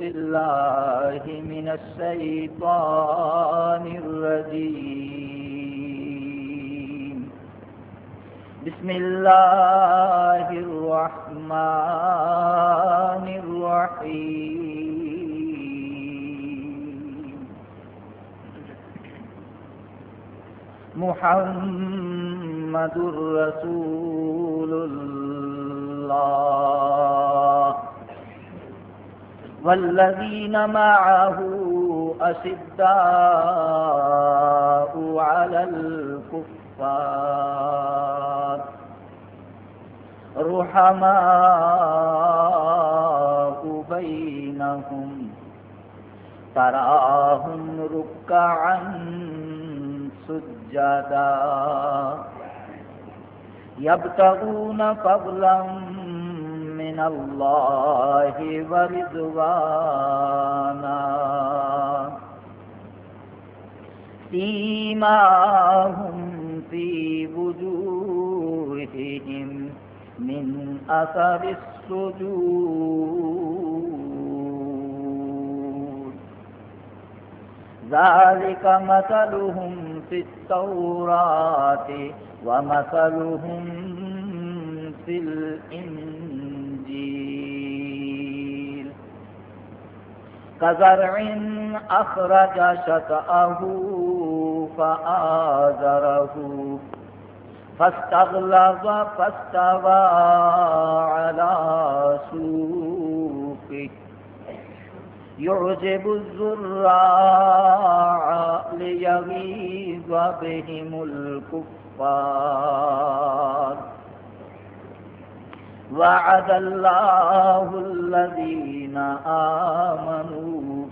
بالله من الشيطان الرجيم. بسم الله الرحمن الرحيم. محمد رسول الله. والذين معه أشداء على الكفار. رحماء بينهم. تراهم ركعا سجدا. يبتغون فضلا من الله ورضوانا. سيماهم في وجوههم من أثر السجود. ذلك مثلهم في التوراة ومثلهم في الإنجيل. كزرع أخرج شطأه فآزره فاستغلظ فاستوى على سوقه. يعجب الزراع ليغيظ بهم الكفار. وعد الله الذين آمنوا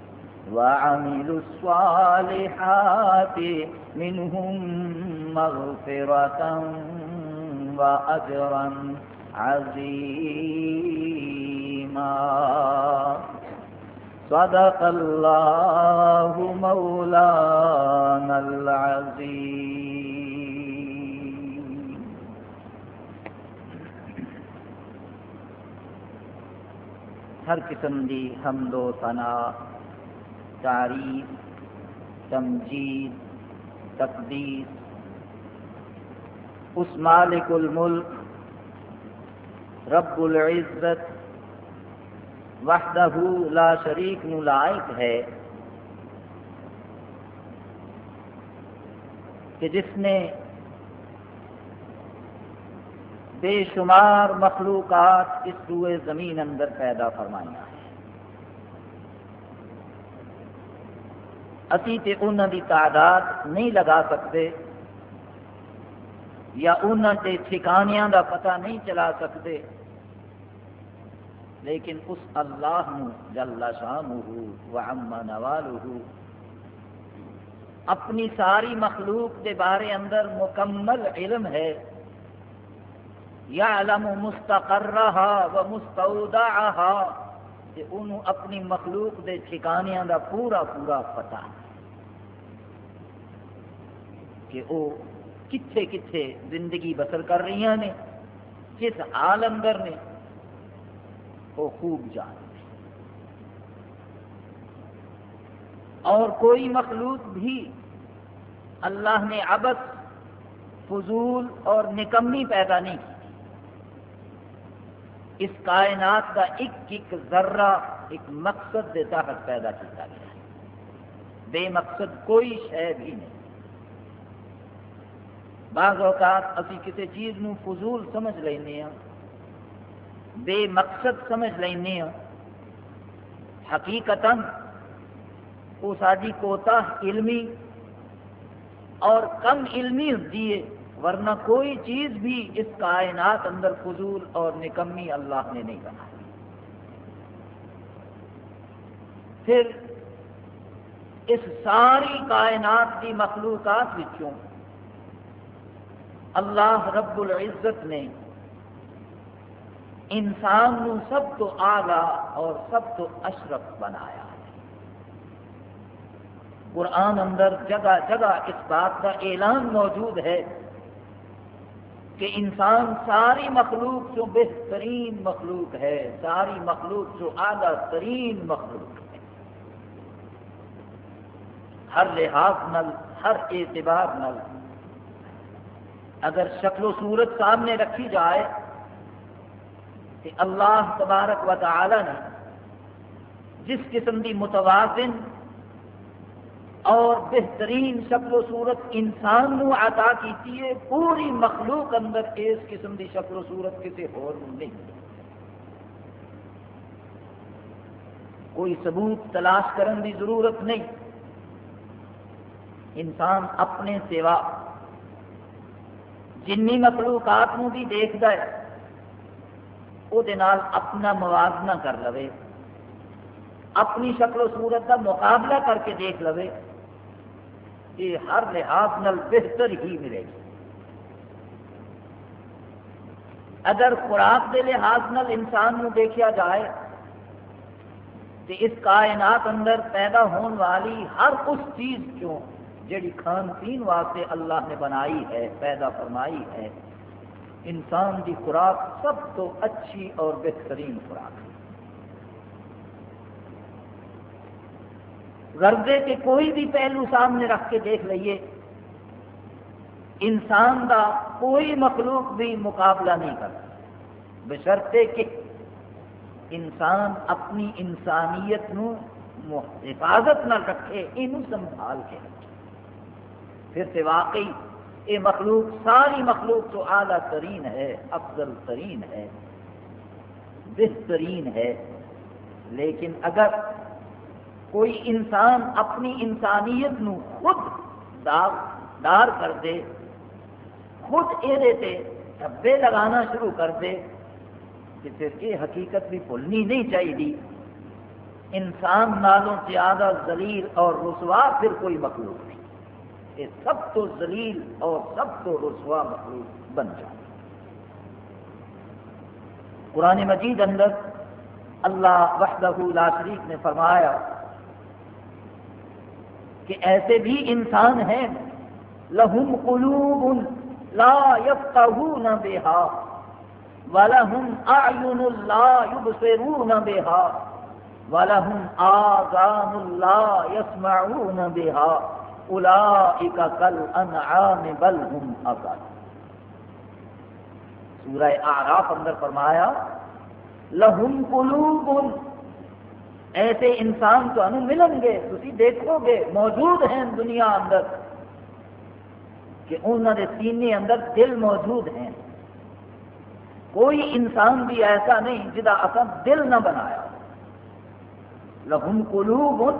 وعملوا الصالحات منهم مغفرة وأجرا عظيما. صدق الله مولانا العظيم. ہر قسم دی حمد و ثنا، تعریف، تمجید، تقدیس۔ اس مالک الملک، رب العزت، وحدہ لا شریک نو لائق ہے۔ کہ جس نے بے شمار مخلوقات اس روئے زمین اندر پیدا فرمائیا ہے اسی تے انہوں دی تعداد نہیں لگا سکتے یا انہوں کے ٹھکانیاں دا پتہ نہیں چلا سکتے، لیکن اس اللہ جل شانہ نوالہ اپنی ساری مخلوق دے بارے اندر مکمل علم ہے۔ یعلم مستقرہا و مستودعہا کہ انہوں اپنی مخلوق دے ٹھکانیاں دا پورا پورا پتا کہ وہ کتھے کتھے زندگی بسر کر رہی نے کس حال اندر نے وہ خوب جانتے اور کوئی مخلوق بھی اللہ نے ابد فضول اور نکمی پیدا نہیں کی۔ اس کائنات کا ایک ایک ذرہ ایک مقصد کے تحت پیدا کیا گیا ہے۔ بے مقصد کوئی شے بھی نہیں۔ بعض اوقات اسی کسی چیز نو فضول سمجھ لینے ہاں بے مقصد سمجھ لینے ہاں۔ حقیقتا وہ ساری کوتا علمی اور کم علمی ہوتی ہے ورنہ کوئی چیز بھی اس کائنات اندر فضول اور نکمی اللہ نے نہیں بنائی پھر اس ساری کائنات کی مخلوقات وچوں اللہ رب العزت نے انسان نو سب تو آگا اور سب تو اشرف بنایا۔ قرآن اندر جگہ جگہ اس بات کا اعلان موجود ہے۔ کہ انسان ساری مخلوق جو بہترین مخلوق ہے، ساری مخلوق جو اعلیٰ ترین مخلوق ہے۔ ہر لحاظ نل، ہر اعتبار نل۔ اگر شکل و صورت سامنے رکھی جائے کہ اللہ تبارک و تعالی نے جس قسم کی متوازن اور بہترین شکل و صورت انسان نو عطا کیتی ہے، پوری مخلوق اندر اس قسم کی شکل و صورت کسی اور نہیں۔ کوئی ثبوت تلاش کرنے کی ضرورت نہیں۔ انسان اپنے سوا جنی مخلوقات بھی دیکھتا ہے وہ اپنا موازنہ کر لو اپنی شکل و صورت کا مقابلہ کر کے دیکھ لو یہ ہر لحاظ نل بہتر ہی ملے گی۔ اگر خوراک کے لحاظ نل انسان نو دیکھا جائے تو اس کائنات اندر پیدا ہونے والی ہر اس چیز کیوں جڑی کھان پین واسطے اللہ نے بنائی ہے، پیدا فرمائی ہے، انسان کی خوراک سب تو اچھی اور بہترین خوراک ہے۔ غرضے کے کوئی بھی پہلو سامنے رکھ کے دیکھ لئیے۔ انسان کا کوئی مخلوق بھی مقابلہ نہیں کرتا۔ بشرطے کہ انسان اپنی انسانیت نو حفاظت نہ رکھے یہ سنبھال کے رکھے۔ پھر سے واقعی یہ مخلوق، ساری مخلوق تو اعلیٰ ترین ہے، افضل ترین ہے، بہترین ہے۔ لیکن اگر کوئی انسان اپنی انسانیت نو خود داغ دار کر دے، خود یہ دھبے لگانا شروع کر دے کہ پھر یہ حقیقت بھی بھولنی نہیں چاہیے۔ انسان نالوں زیادہ ذلیل اور رسوا پھر کوئی مخلوق نہیں۔ یہ سب تو ذلیل اور سب تو رسوا مخلوق بن جائے۔ قرآن مجید اندر اللہ وحدہ لا شریف نے فرمایا کہ ایسے بھی انسان ہیں۔ لہم قلوب لا یفقہون بہا ولہم اعین لا یبصرون بہا ولہم آذان لا یسمعون بہا اولئک کل انعام بل ہم اقل سورہ اعراف اندر فرمایا، لہم قلوب ایسے انسان تو ملن گے تھی دیکھو گے، موجود ہیں دنیا اندر۔ کہ انہوں نے سینے اندر دل موجود ہیں۔ کوئی انسان بھی ایسا نہیں جہاں اصل دل نہ بنایا۔ لہم قلوب،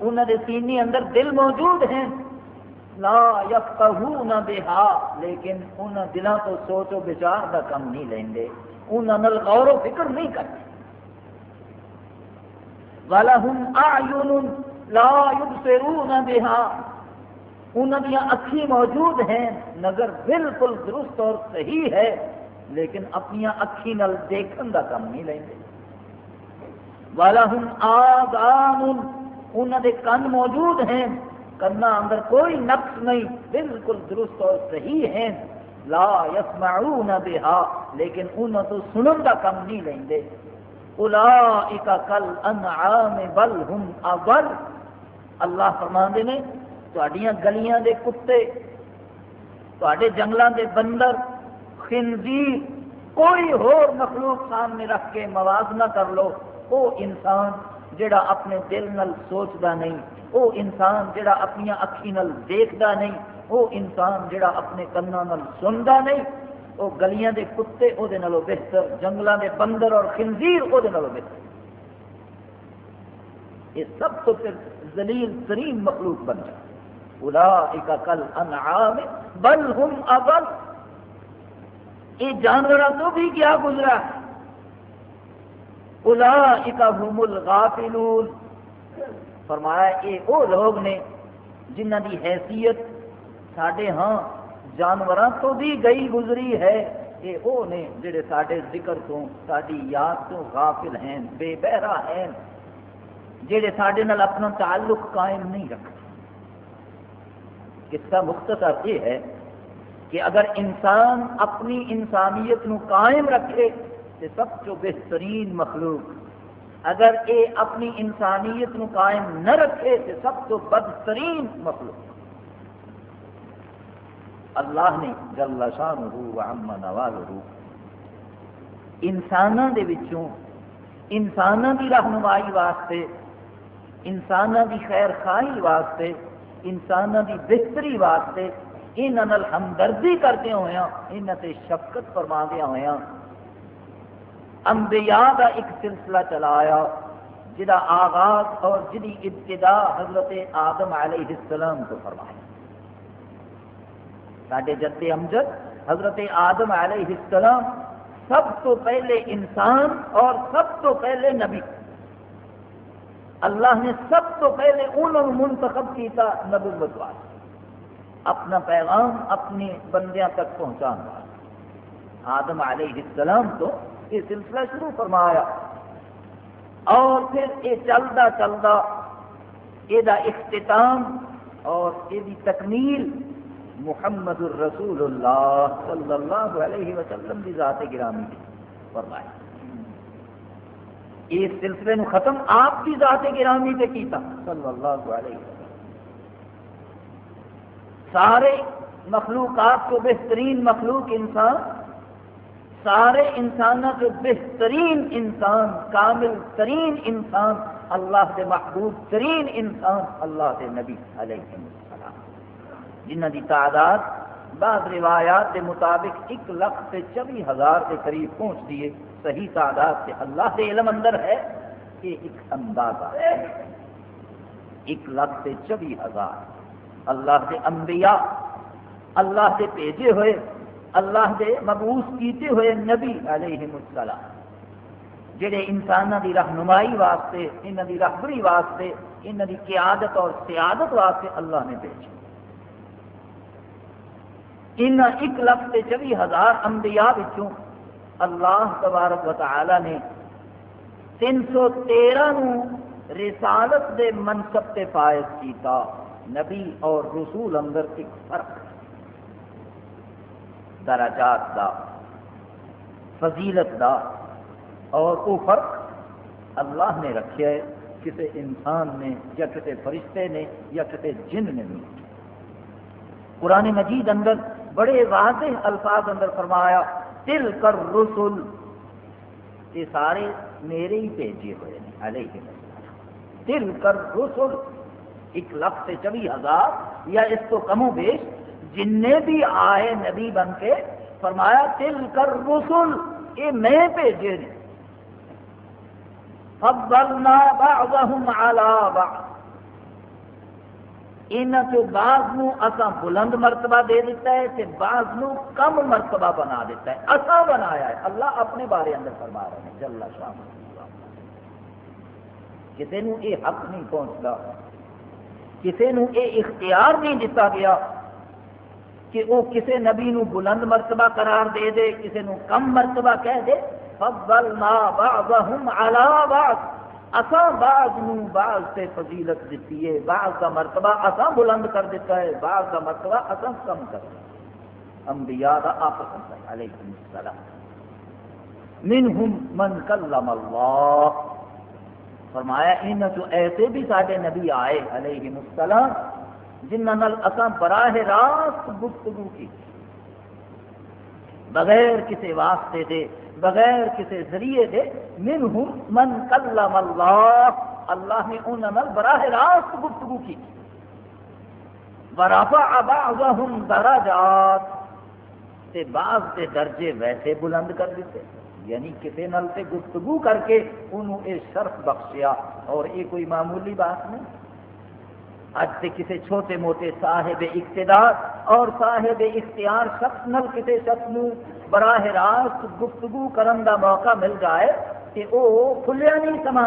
انہوں نے سینے اندر دل موجود ہیں۔ لا یفقہون بہا، لیکن انہوں دلوں تو سوچ و بچار کا کم نہیں لیں گے۔ انہوں غور و فکر نہیں کرتے۔ وَلَهُمْ أَعْيُنٌ لَا يُبْصِرُونَ بِهَا۔ انہوں دیا اکھی موجود ہیں نظر بالکل درست اور صحیح ہے، لیکن اپنی اکھی نل دیکھن کا کم نہیں لیں گے۔ وَلَهُمْ آذَانٌ انہوں دے کن موجود ہیں، کنا اندر کوئی نقص نہیں، بالکل درست اور صحیح ہیں۔ لا یسمعون بها، لیکن انہوں تو سنن کا کم نہیں لیں گے۔ اولئک کل انعام بل ہم اول اللہ فرماندے نے تہاڈیاں گلیاں دے کتے تہاڈے جنگلاں دے بندر، خنزیر، کوئی ہور مخلوق سامنے رکھ کے موازنہ کر لو۔ وہ انسان جڑا اپنے دل نل سوچتا نہیں وہ انسان جڑا اپنی اکھی نل دیکھتا نہیں وہ انسان جڑا اپنے کنا نل سنتا نہیں۔ وہ گلیاں دے کتے وہ بہتر جنگلوں دے بندر اور خنزیر وہ بہتر۔ یہ سب تو پھر زلیل ترین مخلوق بن جائے۔ الا کل انعام بل ہم ابل یہ جانوروں تو بھی کیا گزرا؟ الا ہم الغافلون۔ فرمایا، یہ وہ لوگ نے جنہ دی حیثیت سڈے ہاں جانوراں تو بھی گئی گزری ہے یہ وہ نے جڑے سارے ذکر تو ساری یاد تو غافل ہیں، بے بہرا ہیں، جڑے سڈے نال اپنا تعلق قائم نہیں رکھتے۔ قصہ مختصر یہ ہے کہ اگر انسان اپنی انسانیت نو قائم رکھے تو سب تو بہترین مخلوق۔ اگر یہ اپنی انسانیت نو قائم نہ رکھے تو سب تو بدترین مخلوق۔ اللہ نے جل شان ہو عم نواز ہو انسانوں دے وچوں انسانوں کی رہنمائی واسطے انسانوں کی خیر خواہی واسطے انسانوں کی بہتری واسطے یہاں ہمدردی کرتے ہوئے یہاں سے شفقت فرما دیا ہوا انبیاء کا ایک سلسلہ چلایا جدا آغاز اور جدی ابتدا حضرت آدم علیہ السلام کو فرمایا۔ سڈے جد امجد، حضرت آدم علیہ السلام سب تو پہلے انسان اور سب تو پہلے نبی۔ اللہ نے سب تو پہلے انہوں منتخب کیتا نبوت والے اپنا پیغام اپنے بندیاں تک پہنچا آدم علیہ السلام تو یہ سلسلہ شروع فرمایا۔ اور پھر یہ چلتا چلتا یہ اختتام اور یہ تکمیل محمد الرسول اللہ صلی اللہ علیہ وسلم کی ذات گرامی فرمایا اس سلسلے نو ختم آپ کی ذات گرامی سے کیتا، صلی اللہ علیہ وسلم۔ سارے مخلوقات کو بہترین مخلوق انسان، سارے انسانوں کے بہترین انسان، کامل ترین انسان، اللہ کے محبوب ترین انسان، اللہ کے نبی علیہ السلام۔ جنہ کی تعداد بعض روایات کے مطابق ایک لاکھ سے چوبی ہزار کے قریب پہنچ دیے صحیح تعداد سے اللہ کے علم اندر ہے کہ ایک اندازہ ہے۔ ایک لاکھ سے چوبی ہزار۔ اللہ کے انبیاء، اللہ کے بھیجے ہوئے، اللہ کے مبوس کیتے ہوئے نبی علیہ السلام۔ جڑے انسانوں کی رہنمائی واسطے انہوں کی رہبری واسطے انہوں کی قیادت اور سیادت واسطے اللہ نے بھیجے۔ ان ایک لاکھ سے چوبی ہزار انبیاء وچوں اللہ تبارک و تعالی نے تین سو تیرہ رسالت دے منصب تے فائز کیتا۔ نبی اور رسول اندر ایک فرق، درجات دا، فضیلت دا، اور وہ فرق اللہ نے رکھا ہے کسی انسان نے یا کسی فرشتے نے یا کسی جن نے نہیں قرآن مجید اندر بڑے واضح الفاظ اندر فرمایا تل کر رسول یہ سارے میرے ہی بھیجے ہوئے ہیں، علیہ تل کر رسول ایک لاکھ سے چوبی ہزار یا اس کو کم و بیش جن بھی آئے نبی بن کے فرمایا تل کر رسول یہ میں بھیجے نے فضلنا بعضهم على بعض۔ ان چو بعض نو بلند مرتبہ دے دیتا ہے تے بعض کم مرتبہ بنا دیتا ہے۔ اسا بنایا ہے۔ اللہ اپنے بارے اندر فرما رہے ہیں۔ جل شاہ کسی نو یہ حق نہیں پہنچتا۔ کسی نو یہ اختیار نہیں دیتا گیا کہ وہ کسی نبی نو بلند مرتبہ قرار دے دے کسی نو کم مرتبہ کہہ دے۔ فضلنا بعضهم على بعض۔ اساں بعض نو بعض سے فضیلت دیتی ہے، بعض کا مرتبہ اساں بلند کر دیتا ہے، بعض کا مرتبہ اساں کم کر دیتا ہے۔ انبیاء دا آپس میں علیہ السلام۔ منہم من کلم اللہ۔ فرمایا، ان جو ایسے بھی سارے نبی آئے علیہ السلام جنہوں اصا براہ راست گفتگو کی۔ بغیر کسی واسطے دے، بغیر کسی ذریعے دے، منہم من کلم اللہ اللہ نے انہوں براہ راست گفتگو کی۔ برافا بعضهم درجات، تے بعض کے درجے ویسے بلند کر دیتے۔ یعنی کسی نل سے گفتگو کر کے انہوں یہ شرف بخشیا، اور یہ کوئی معمولی بات نہیں۔ اج سے کسی چھوٹے موٹے صاحب اقتدار اور صاحب اختیار شخص نل کسی شخص نو براہ راست گفتگو کرن دا موقع مل جائے کہ وہ کھلیا نہیں سما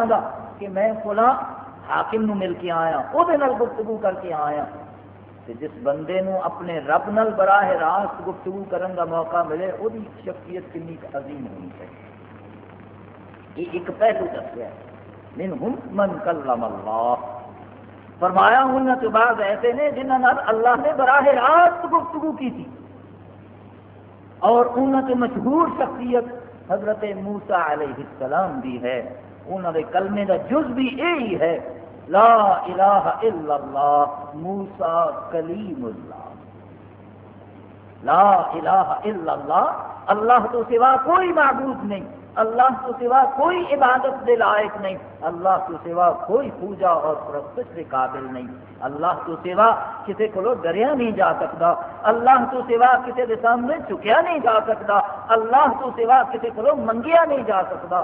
کہ میں فلاں حاکم نو مل کے آیا وہ گفتگو کر کے آیا۔ جس بندے نو اپنے رب نل براہ راست گفتگو کرن کا موقع ملے وہ شخصیت کنی عظیم ہونی چاہیے۔ یہ ایک پہلو دسیا من ہم من کلم اللہ۔ فرمایا ان کے بعد ایسے نے جنہوں اللہ نے براہ راست گفتگو کی تھی۔ اور انہوں سے مشہور شخصیت حضرت موسا علیہ السلام بھی ہے۔ انہوں نے کلمے کا جز بھی یہی ہے۔ لا الہ الا اللہ موسا کلیم اللہ۔ لا الہ الا اللہ اللہ تو سوا کوئی معبود نہیں۔ اللہ تو سوا کوئی عبادت دے لائق نہیں، اللہ تو سوا کوئی پوجا اور پرستش کے قابل نہیں۔ اللہ تو سوا کسی کو ڈریا نہیں جا سکتا اللہ تو سوا کسی کے سامنے چکیا نہیں جا سکتا اللہ تو سوا کسی کو منگیا نہیں جا سکتا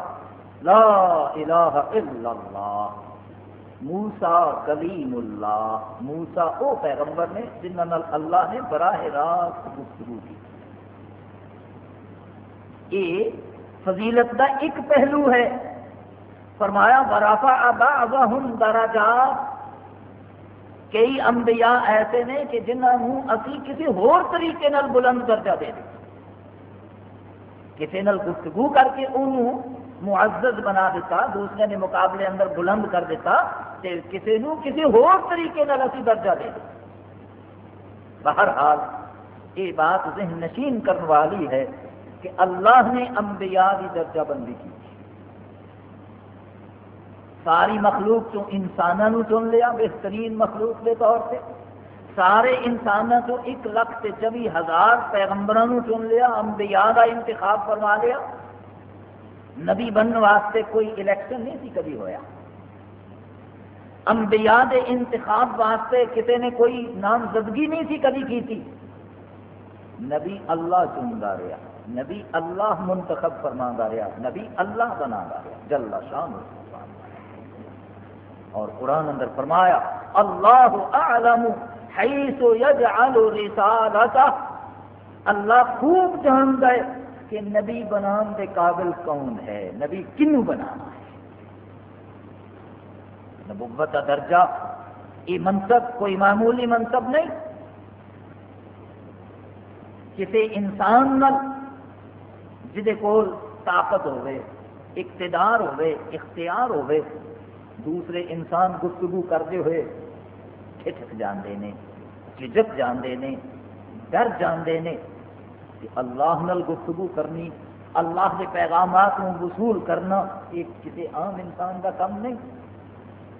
لا الہ الا اللہ۔ موسا کلیم اللہ۔ موسا وہ پیغمبر نے جنہوں اللہ نے براہ راست گفتگو کی۔ یہ فضیلت کا ایک پہلو ہے۔ فرمایا برافا ابا ابا ہوں دراجات کئی انبیاء ایسے نے کہ جنہوں اسی کسی ہور طریقے نال بلند درجہ دے دیں کسی نال گفتگو کر کے انہوں معزز بنا دیتا، دوسرے نے مقابلے اندر بلند کر دیتا تے کسی نو کسی ہور طریقے نال اسی درجہ دے دیں بہرحال، یہ بات ذہن نشین کرنے والی ہے۔ کہ اللہ نے انبیاء کی درجہ بندی کی۔ ساری مخلوق تو انسانوں چن لیا، بہترین مخلوق کے طور سے سارے انسانوں تو ایک لاکھ سے چوبی ہزار پیغمبروں چن لیا، انبیاء کا انتخاب کروا لیا۔ نبی بننے واسطے کوئی الیکشن نہیں سی کبھی ہویا۔ انبیاء دے انتخاب واسطے کسی نے کوئی نامزدگی نہیں سی کبھی کی تھی نبی اللہ چنتا رہا نبی اللہ منتخب فرما رہا نبی اللہ بنا رہا جل شان۔ اور قرآن اندر فرمایا، اللہ اعلم حیث یجعل رسالتہ۔ اللہ خوب جان گئے کہ نبی بنان دے قابل کون ہے، نبی کنو بنانا ہے۔ نبوت کا درجہ، یہ منصب، کوئی معمولی منصب نہیں۔ کسی انسان نل جہے کول طاقت ہوئے اقتدار ہوئے اختیار ہوئے دوسرے انسان گفتگو کرتے ہوئے ٹھٹک جاندے نے جھجک جاندے نے، ڈر جاندے نے کہ اللہ نل گفتگو کرنی، اللہ کے پیغامات کو وصول کرنا یہ کسی عام انسان کا کم نہیں۔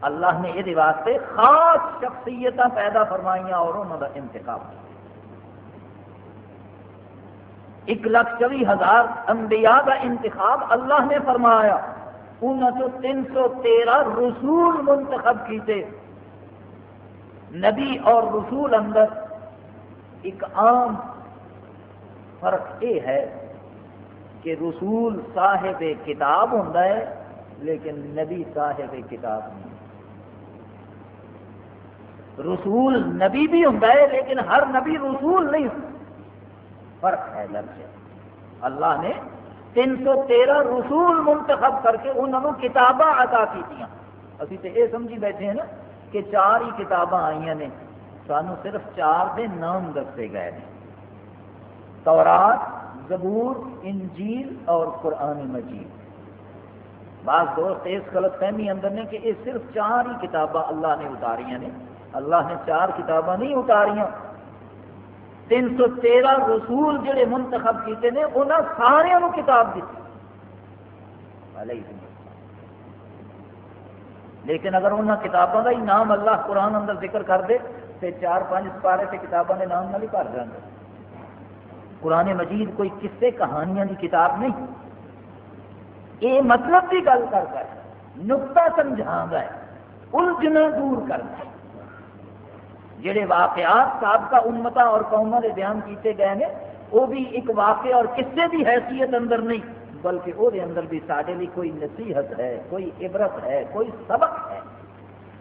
اللہ نے یہ واسطے خاص شخصیت پیدا فرمائیاں اور انہوں کا انتخاب کیا۔ ایک لاکھ چوی ہزار انبیاء کا انتخاب اللہ نے فرمایا۔ انہوں تین سو تیرہ رسول منتخب کیتے۔ نبی اور رسول اندر ایک عام فرق یہ ہے کہ رسول صاحب کتاب ہوں لیکن نبی صاحب کتاب نہیں۔ رسول نبی بھی ہوں لیکن ہر نبی رسول نہیں۔ فرق ہے لفظ اللہ نے تین سو تیرہ رسول منتخب کر کے انہوں نے کتاباں عطا کی ابھی تو یہ سمجھی بیٹھے ہیں نا کہ چار ہی کتاباں آئی نے سانو صرف چار دے نام دسے گئے ہیں۔ تورات، زبور، انجیل اور قرآن مجید۔ بعض دوست اس غلط فہمی اندر نے کہ یہ صرف چار ہی کتاباں اللہ نے اتاریاں نے اللہ نے چار کتاباں نہیں اتاریاں۔ تین سو تیرہ رسول جڑے منتخب کیتے ہیں انہوں سارے کتاب دیتی لیکن اگر انہوں کتابوں کا ہی نام اللہ قرآن اندر ذکر کر دے تو چار پانچ سپارے سے کتابوں کے نام نال ہی بھر جاتے قرآن مجید کوئی قصے کہانیاں کی کتاب نہیں۔ یہ مطلب بھی گل کرتا ہے، نقطہ سمجھا ہے، الجھنا دور کرتا ہے۔ جڑے واقعات سابقہ امتا اور قوما کے بیان کیتے گئے ہیں وہ بھی ایک واقع اور کسے بھی حیثیت اندر نہیں، بلکہ وہ اندر بھی سارے لیے کوئی نصیحت ہے، کوئی عبرت ہے، کوئی سبق ہے۔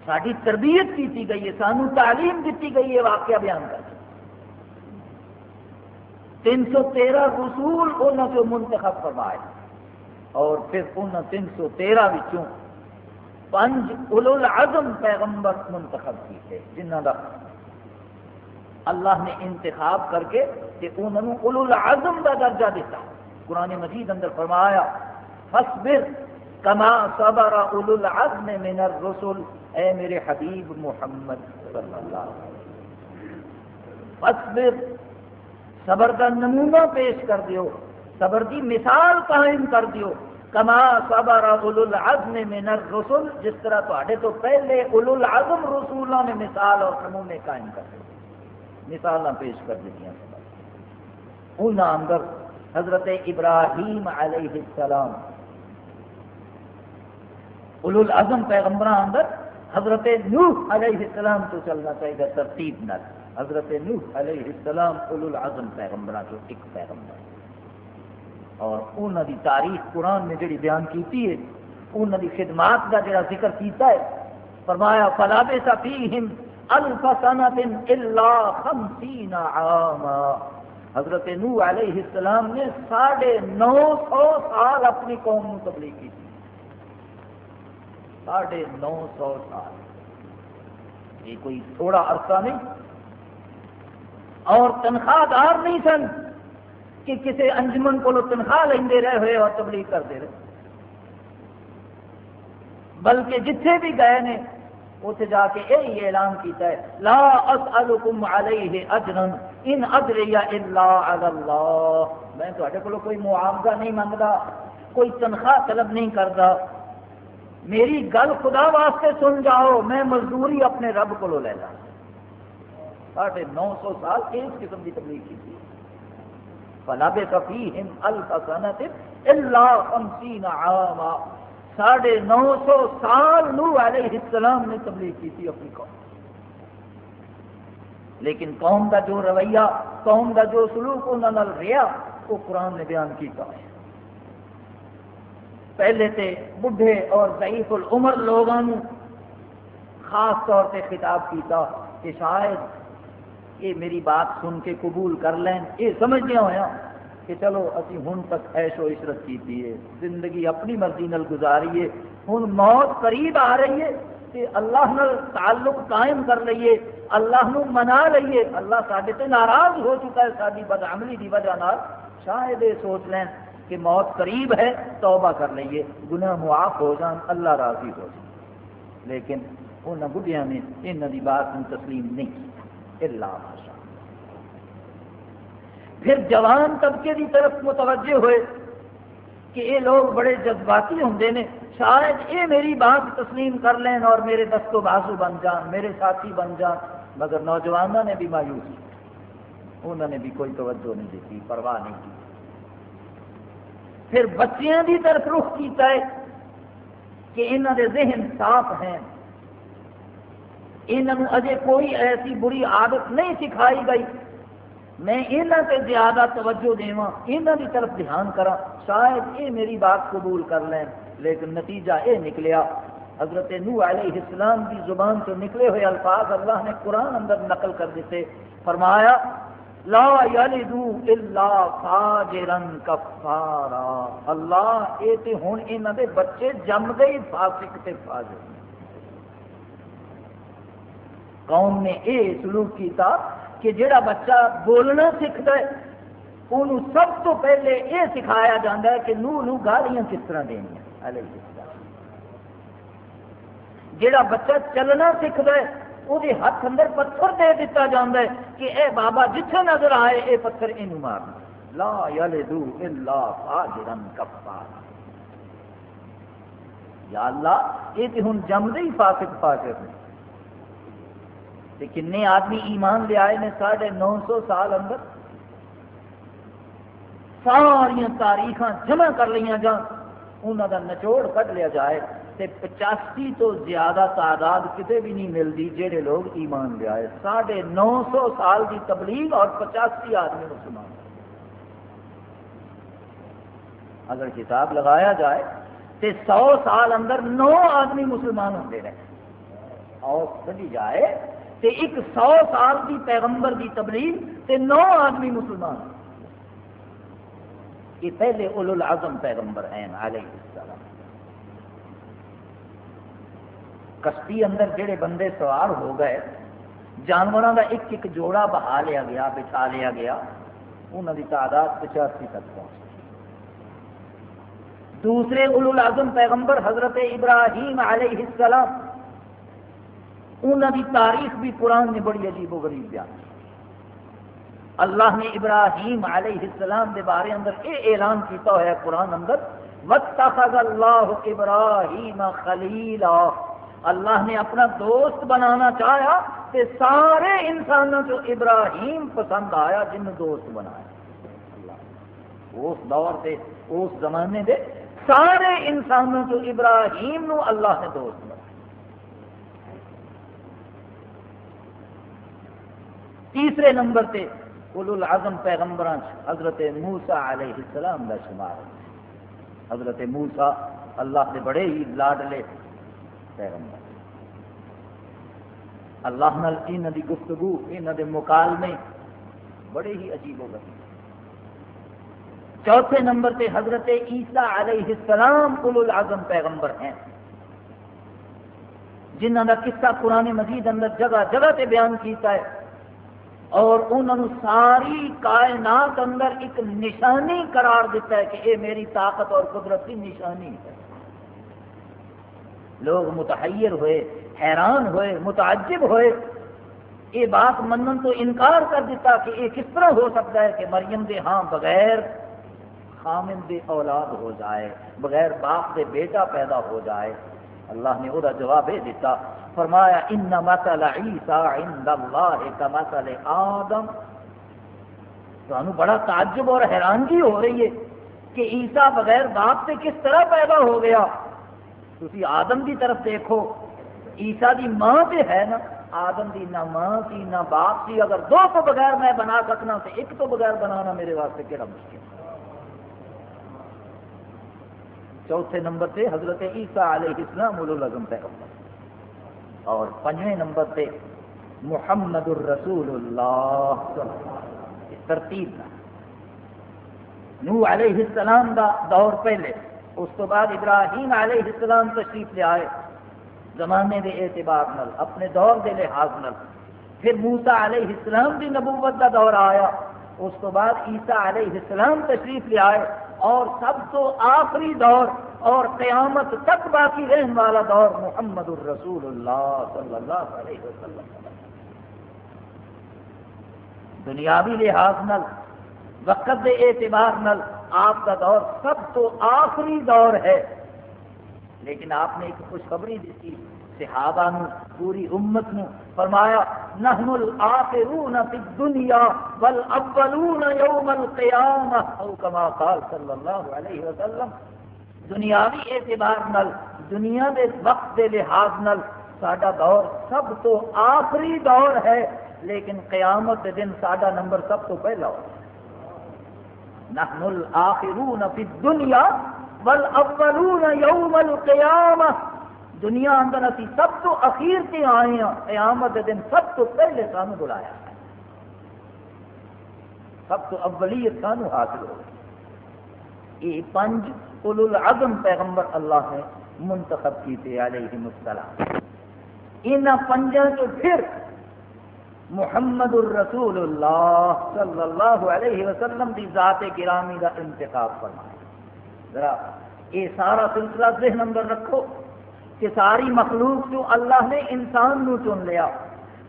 ساری تربیت کی گئی ہے، سانو تعلیم دیتی گئی ہے واقعہ بیان کر تین سو تیرہ رسول انہوں سے منتخب کروائے اور پھر انہوں تین سو تیرہ پنج العظم پیغمبر منتخب کیتے جنہ کا اللہ نے انتخاب کر کے کہ انہوں اولو العظم کا درجہ دیتا۔ قرآن مجید اندر فرمایا فصبر کما صبر اولو العظم من الرسل. اے میرے حبیب محمد صلی اللہ علیہ وسلم۔ فصبر صبر کا نمونہ پیش کر دیو صبر کی مثال قائم کر دیو۔ کما صبر اولو العزم من الرسل، جس طرح تے تو پہلے اولو العزم رسولوں نے مثال اور نمونے قائم کر دیے۔ مثال پیش کر دی انہوں اندر حضرت ابراہیم علیہ السلام، اولو العزم پیغمبر اندر حضرت نوح علیہ السلام تو چلنا چاہیے، ترتیب نہ حضرت نوح علیہ السلام اولو العزم پیغمبر جو ایک پیغمبر۔ اور انہوں دی تاریخ قرآن نے جڑی بیان کیتی ہے انہوں دی خدمات کا جڑا ذکر کیتا ہے، فرمایا فلاب فیہم الف سنت الا خمسین عاما. حضرت نوح علیہ السلام نے ساڑھے نو سو سال اپنی قوم کو تبلیغ کی ساڑھے نو سو سال. یہ کوئی تھوڑا عرصہ نہیں. اور تنخواہ دار نہیں سن کہ کسی انجمن کو تنخواہ لے رہے ہوئے اور تبلیغ کرتے رہے. بلکہ جتھے بھی گئے نے اتنے جا کے یہی اعلان کیتا ہے، لا اسالکم علیہ اجرن ان اجری الا علی اللہ۔ میں تھوڑے کو کوئی معاوضہ نہیں منگتا کوئی تنخواہ طلب نہیں کرتا میری گل خدا واسطے سن جاؤ، میں مزدوری اپنے رب کو لے لا ساڑھے نو سو سال اس قسم کی تبلیغ کی فلبث فيهم الف سنه الا 50 عاما۔ ساڑھے نو سو سال نو علیہ السلام نے تبلیغ کی تھی اپنی قوم. لیکن قوم کا جو رویہ، قوم کا جو سلوک انہوں نے رہا وہ قرآن نے بیان کیتا ہے۔ پہلے تے بڈھے اور ضعیف العمر لوگوں خاص طور سے خطاب کیتا کہ شاید یہ میری بات سن کے قبول کر لیں یہ سمجھدیا ہوا کہ چلو ابھی ہوں تک ایش و عشرت کی ہے، زندگی اپنی مرضی نال گزاری ہے ہوں موت قریب آ رہی ہے کہ اللہ نال تعلق قائم کر لیے اللہ نو منا لیے اللہ سارے سے ناراض ہو چکا ہے ساری بدعملی کی وجہ نال۔ شاید یہ سوچ لیں کہ موت قریب ہے، توبہ کر لیے گناہ معاف ہو جان، اللہ راضی ہو جائے لیکن انہوں بڑھیا نے انہوں کی بات تسلیم نہیں۔ کی اللہ پھر جوان طبقے کی طرف متوجہ ہوئے کہ یہ لوگ بڑے جذباتی ہوں نے، شاید یہ میری بات تسلیم کر لیں اور میرے دست و بازو بن جان، میرے ساتھی بن جان، مگر نوجوانوں نے بھی مایوس انہوں نے بھی کوئی توجہ نہیں دیتی، پرواہ نہیں کی۔ پھر بچیاں کی طرف رخ کیتا ہے کہ انہوں کے ذہن صاف ہیں۔ انہوں اجے کوئی ایسی بری عادت نہیں سکھائی گئی۔ میں یہاں سے زیادہ توجہ دوا یہاں کی طرف دھیان کرا شاید یہ میری بات قبول کر لیں، لیکن نتیجہ یہ نکلیا، حضرت نو علیہ السلام کی زبان سے نکلے ہوئے الفاظ اللہ نے قرآن اندر نقل کر دیتے، فرمایا، لا یلدو الا فاجرا کفارا۔ اللہ، یہ تے ہن انہاں دے بچے جم گئے فاسق تے فاجر۔ قوم نے یہ سلوک کیتا کہ جڑا بچہ بولنا سیکھتا ہے انہوں سب تو پہلے یہ سکھایا جاتا ہے کہ نو نو گالیاں کس طرح دینیا جڑا بچہ چلنا سیکھتا ہے وہ ہاتھ اندر پتھر دے دیتا جاتا ہے کہ اے بابا جتنے نظر آئے اے پتھر یہ مارنا۔ لا یلدو الا فاجرا کفارا۔ یا اللہ یہ تو ہوں جمدے ہی فاسق فاجر ہیں کن آدمی ایمان لے آئے نے ساڑھے نو سو سال اندر ساریا تاریخ جمع کر لیا جان انہوں کا نچوڑ کٹ لیا جائے تے پچاسی تو زیادہ تعداد کتنے بھی نہیں ملتی جہے لوگ ایمان لے آئے۔ ساڑھے نو سو سال کی تبلیغ اور پچاسی آدمی مسلمان۔ اگر کتاب لگایا جائے تو سو سال اندر نو آدمی مسلمان ہوتے رہے اور جائے تے ایک سو سال کی پیغمبر کی تبلیغ تے نو آدمی مسلمان یہ پہلے اولو العظم پیغمبر ہیں، علیہ السلام۔ کشتی اندر جڑے بندے سوار ہو گئے جانوروں کا ایک ایک جوڑا بہا لیا گیا، بچھا لیا گیا انہوں کی تعداد پچاسی تک پہنچ دوسرے اولو العظم پیغمبر حضرت ابراہیم علیہ السلام انہوں کی تاریخ بھی قرآن نے بڑی عجیب و غریب بیان اللہ نے ابراہیم علیہ السلام کے بارے اندر یہ اعلان کیتا ہوا ہے قرآن اندر، وَاتَّخَذَ اللَّهُ إِبْرَاهِيمَ خَلِيلًا۔ اللہ نے اپنا دوست بنانا چاہیا کہ سارے انسانوں کو ابراہیم پسند آیا، جن دوست بنایا۔ اس دور سے اس زمانے دے سارے انسانوں کو ابراہیم نو اللہ نے دوست بنایا تیسرے نمبر تے اولو العظم پیغمبران حضرت موسا علیہ السلام کا شمار حضرت موسا اللہ کے بڑے ہی لاڈلے پیغمبر۔ اللہ نال انہوں دی گفتگو انہوں دے مکالمے بڑے ہی عجیب و غریب۔ چوتھے نمبر پہ حضرت عیسیٰ علیہ السلام اولو العظم پیغمبر ہیں۔ جنہوں کا قصہ قرآن مجید اندر جگہ جگہ تے بیان کیتا ہے۔ اور انہوں نے ساری کائنات اندر ایک نشانی قرار دیتا ہے کہ یہ میری طاقت اور قدرت کی نشانی ہے۔ لوگ متحیر ہوئے، حیران ہوئے، متعجب ہوئے۔ یہ بات منن تو انکار کر دیتا کہ یہ کس طرح ہو سکتا ہے کہ مریم دے ہاں بغیر خامن دے اولاد ہو جائے، بغیر باپ دے بیٹا پیدا ہو جائے۔ اللہ نے وہ جواب یہ دیتا۔ فرمایا ان مسل عیسیٰ عند اللہ مسل آدم. تو بڑا تعجب اور حیرانگی ہو رہی ہے کہ عیسیٰ بغیر باپ سے کس طرح پیدا ہو گیا۔ تھی آدم کی طرف دیکھو عیسا کی ماں تو ہے نا۔ آدم کی نہ ماں سی، نہ باپ سی۔ اگر دو تو بغیر میں بنا سکنا، تو ایک تو بغیر بنانا میرے واسطے کہڑا مشکل چوتھے نمبر پہ حضرت عیسیٰ علیہ السلام الزم پیغمبر۔ اور پنجویں نمبر پہ محمد الرسول اللہ۔ اس ترتیب کا نو علیہ السلام کا دور پہلے، اس تو بعد ابراہیم علیہ السلام تشریف لے آئے۔ زمانے دے اعتبار نل اپنے دور دے لحاظ نل پھر موسا علیہ السلام کی نبوت کا دور آیا۔ اس تو بعد عیسیٰ علیہ السلام تشریف لے آئے۔ اور سب تو آخری دور اور قیامت تک باقی رہنے والا دور محمد الرسول اللہ صلی اللہ علیہ وسلم۔ دنیاوی لحاظ نل، وقت دے اعتبار نل آپ کا دور سب تو آخری دور ہے۔ لیکن آپ نے ایک خوشخبری دیتی صحابہ نو پوری امت نو فرمایا، نحن الاخرون فی الدنیا والاولون یوم القیامہ، او کما قال صلی اللہ علیہ وسلم، دنیاوی اعتبار نل، دنیا دے وقت دے لحاظ نل، ساڈا دور سب تو آخری دور ہے، لیکن قیامت دے دن ساڈا نمبر سب تو پہلا ہوگا نحن الاخرون فی الدنیا والاولون یوم القیامہ دنیا اندر اسی سب تو اخیر تے آئے ہیں، قیامت دن سب تو پہلے سانو بلایا ہے۔ سب تو اولیت سانو حاصل ہو۔ یہ پنج اولو العظم پیغمبر اللہ نے منتخب کیتے علیہ السلام۔ ان پنجوں کے پھر محمد الرسول اللہ صلی اللہ علیہ وسلم کی ذات گرامی کا انتخاب فرمایا۔ ذرا یہ سارا سلسلہ ذہن اندر رکھو۔ کہ ساری مخلوق جو اللہ نے انسان نو چن لیا۔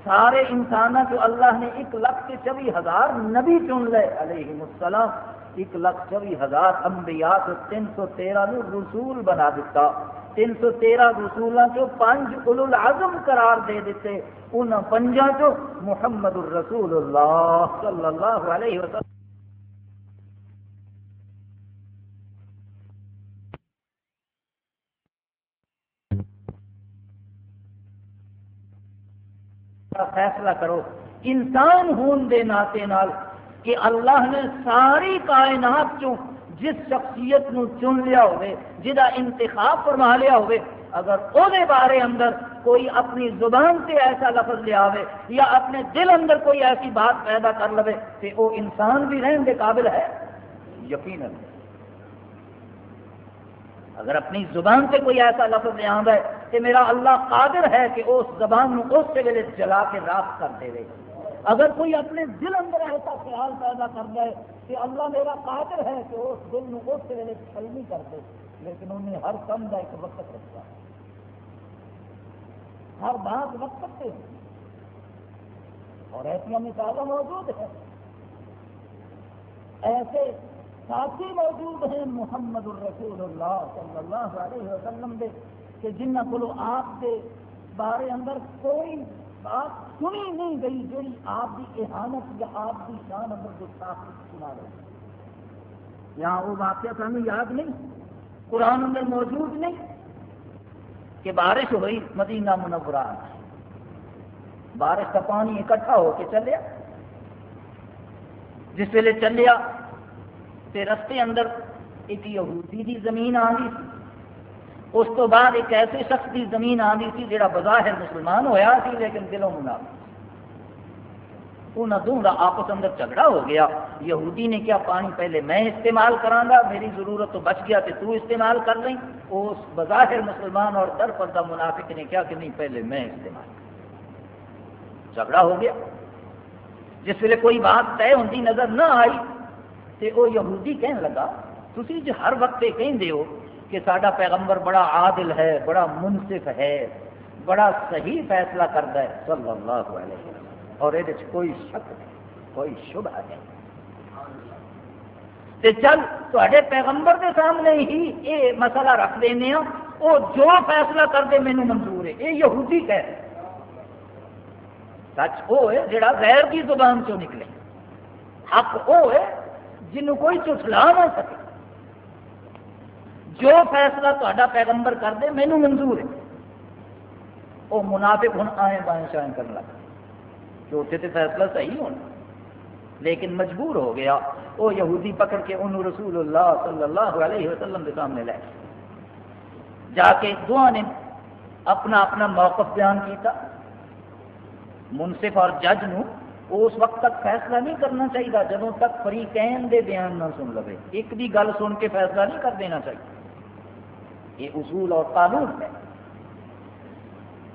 سارے انسان جو اللہ نے ایک لاکھ کے چوی ہزار نبی چن لے۔ علیہ السلام، ایک لاکھ چوی ہزار انبیاء تو تین سو تیرہ نو رسول بنا دیتا تین سو تیرہ رسولوں چو پانچ اولو العظم قرار دے دیتے ان پنجا چو محمد الرسول اللہ صلی اللہ علیہ وسلم۔ کا فیصلہ کرو۔ انسان ہون دے ناطے نال کہ اللہ نے ساری کائنات چوں جس شخصیت نو چن لیا ہوئے جدا انتخاب فرما لیا ہوئے، اگر او دے بارے اندر کوئی اپنی زبان سے ایسا لفظ لیا ہوئے یا اپنے دل اندر کوئی ایسی بات پیدا کر لے کہ وہ انسان بھی رہن کے قابل ہے۔ یقیناً۔ اگر اپنی زبان سے کوئی ایسا لفظ لیا ہے کہ میرا اللہ قادر ہے کہ اس زبان اس ویلے جلا کے راک کر دے اگر کوئی اپنے دل اندر ایسا خیال پیدا کر دے کہ اللہ میرا قادر ہے کہ اس دل کو اس ویلے چھلنی کر دے، لیکن انہیں ہر کم کا ایک وقت رکھا۔ ہر بات وقت پہ اور ایسا مثالیں موجود ہے ایسے ساتھی موجود ہیں محمد الرسول اللہ صلی اللہ علیہ وسلم دے۔ کہ جنہ کو آپ کے بارے اندر کوئی بات سنی نہیں گئی جی آپ کی احانت یا آپ کی شان اندر گستاخی سنا رہے یہاں وہ واقعہ سانو یاد نہیں، قرآن اندر موجود نہیں کہ بارش ہوئی مدینہ منورہ بارش کا پانی اکٹھا ہو کے چلیا جس ویلے چلیا تے رستے اندر ایک یہودی دی زمین آ گئی۔ اس تو بعد ایک ایسے شخص کی زمین آ گئی جہاں بظاہر مسلمان ہوا سی، لیکن دلوں منا انہوں دونوں کا آپس اندر جھگڑا ہو گیا۔ یہودی نے کیا پانی پہلے میں استعمال کرا گا؟ میری ضرورت تو بچ گیا تو تو استعمال کر لیں۔ اس بظاہر مسلمان اور در پردہ منافق نے کیا کہ نہیں، پہلے میں استعمال جھگڑا ہو گیا۔ جس ویلے کوئی بات طے ہوتی نظر نہ آئی تو وہ یہودی کہنے لگا تھی جو ہر وقت کہیں ہو کہ سڈا پیغمبر بڑا عادل ہے، بڑا منصف ہے، بڑا صحیح فیصلہ کرتا ہے، صلی اللہ علیہ وسلم۔ اور یہ کوئی شک نہیں، کوئی شبہ نہیں۔ چل تے پیغمبر کے سامنے ہی یہ مسئلہ رکھ دینا ہاں، وہ جو فیصلہ کر مینو منظور ہے۔ یہ یہودی کہہ رہے سچ وہ ہے جڑا غیر کی زبان چو نکلے۔ حق وہ ہے جنوں کوئی چٹلا نہ سکے۔ جو فیصلہ تا پیغمبر کر دے مینو منظور ہے۔ وہ منافق ہوں آئے بائیں شائیں کرنے لگا کہ اتنے تو فیصلہ صحیح ہونا۔ لیکن مجبور ہو گیا۔ وہ یہودی پکڑ کے انہوں رسول اللہ صلی اللہ علیہ وسلم کے سامنے لے جا کے دونوں نے اپنا اپنا موقف بیان کیتا۔ منصف اور جج نو اس وقت تک فیصلہ نہیں کرنا چاہیے جب تک فریقین دے بیان نہ سن لو ایک بھی گل سن کے فیصلہ نہیں کر دینا چاہیے یہ اصول اور قانون ہے۔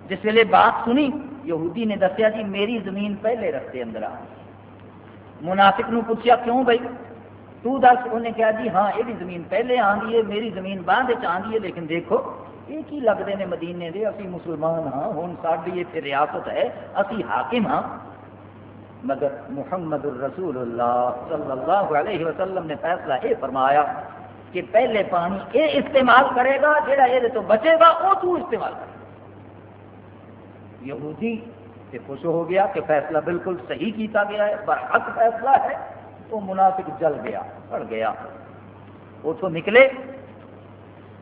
جس ویلے بات سنی، یہودی نے دسیا جی میری زمین پہلے رکھتے اندر آ۔ منافق نو پوچھا کیوں بھائی؟ تو دس انہیں کہا جی ہاں یہ بھی زمین پہلے آدھی ہے، میری زمین بعد آدھی ہے، لیکن دیکھو یہ کی لگتے ہیں مدینے دے، اسی مسلمان ہاں ہوں ساری اتنے ریاست ہے، اسی حاکم ہاں۔ مگر محمد الرسول اللہ صلی اللہ علیہ وسلم نے فیصلہ یہ فرمایا کہ پہلے پانی یہ استعمال کرے گا جہاں یہ تو بچے گا وہ تو استعمال کرے یہودی سے خوش ہو گیا کہ فیصلہ بالکل صحیح کیتا گیا ہے، برحق فیصلہ ہے وہ منافق جل گیا پڑ گیا۔ اتوں نکلے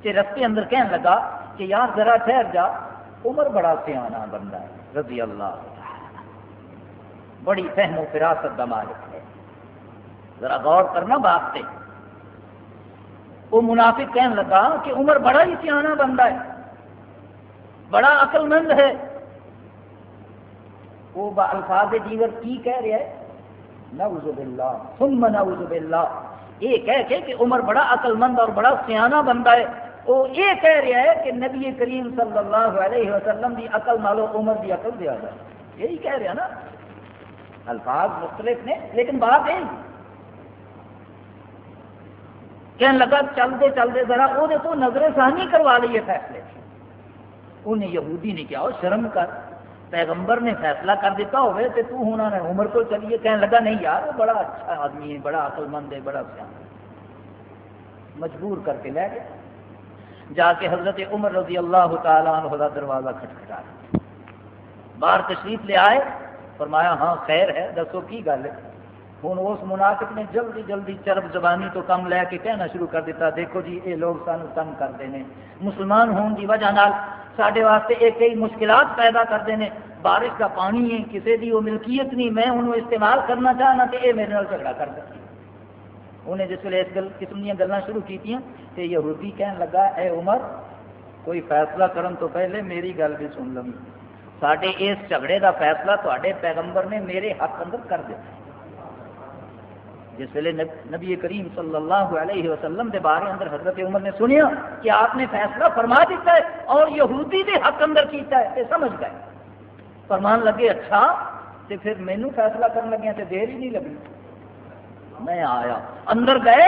کہ رستے اندر کہنے لگا کہ یار ذرا ٹھہر جا، عمر بڑا سیاح بندہ ہے، رضی اللہ بڑی فہم و فراست کا مالک ہے۔ ذرا غور کرنا بات سے وہ منافق کہنے لگا کہ عمر بڑا ہی سیاح بندہ ہے، بڑا عقل مند ہے۔ وہ الفاظ جیور کی کہہ رہا ہے؟ نعوذ باللہ، ثم نعوذ باللہ۔ یہ کہہ کے کہ عمر بڑا عقل مند اور بڑا سیاح بندہ ہے۔ وہ یہ کہہ رہا ہے کہ نبی کریم صلی اللہ علیہ وسلم کی عقل نالو عمر کی عقل دیا جائے یہی کہہ رہا نا۔ الفاظ مختلف نے، لیکن بات ہے کہنے لگا چلتے چلتے ذرا وہ تو نظر ثانی کروا لیے فیصلے انہیں یہودی نے کیا شرم کر۔ پیغمبر نے فیصلہ کر دیتا ہوئے تو تو ہونا نے عمر کو چلیے۔ کہنے لگا، نہیں یار بڑا اچھا آدمی ہے، بڑا عقل مند ہے، بڑا سیاح مجبور کر کے لے گئے۔ جا کے حضرت عمر رضی اللہ تعالیٰ عنہ کا دروازہ کھٹکھٹا باہر تشریف لے آئے، فرمایا ہاں خیر ہے، دسو کی گل ہے؟ ہوں اس منافق نے جلدی جلدی چرب زبانی تو کم لے کے کہنا شروع کر دیتا، دیکھو جی یہ لوگ سانو تنگ کرتے ہیں۔ مسلمان ہون کی وجہ نال سارے واسطے یہ کئی مشکلات پیدا کرتے ہیں۔ بارش کا پانی ہے کسی کی وہ ملکیت نہیں، میں انہوں استعمال کرنا چاہنا تو یہ میرے نال جھگڑا کر دیں انہیں جس ویلے اس گل قسم دیا گلیں شروع کی تو یہودی کہنے لگا، اے عمر، کوئی فیصلہ کرن تو پہلے میری گل بھی سن لوں سارے اس جھگڑے کا فیصلہ تے پیغمبر نے میرے حق اندر کر دیا۔ جس ویلے نبی کریم صلی اللہ علیہ وسلم کے بارے اندر حضرت عمر نے سنیا کہ آپ نے فیصلہ فرما دیتا ہے اور یہودی کے حق اندر کیتا ہے، یہ سمجھ گئے۔ فرمان لگے اچھا تو پھر مینو فیصلہ کرنے لگے تو دیر ہی نہیں لگی۔ میں آیا، اندر گئے،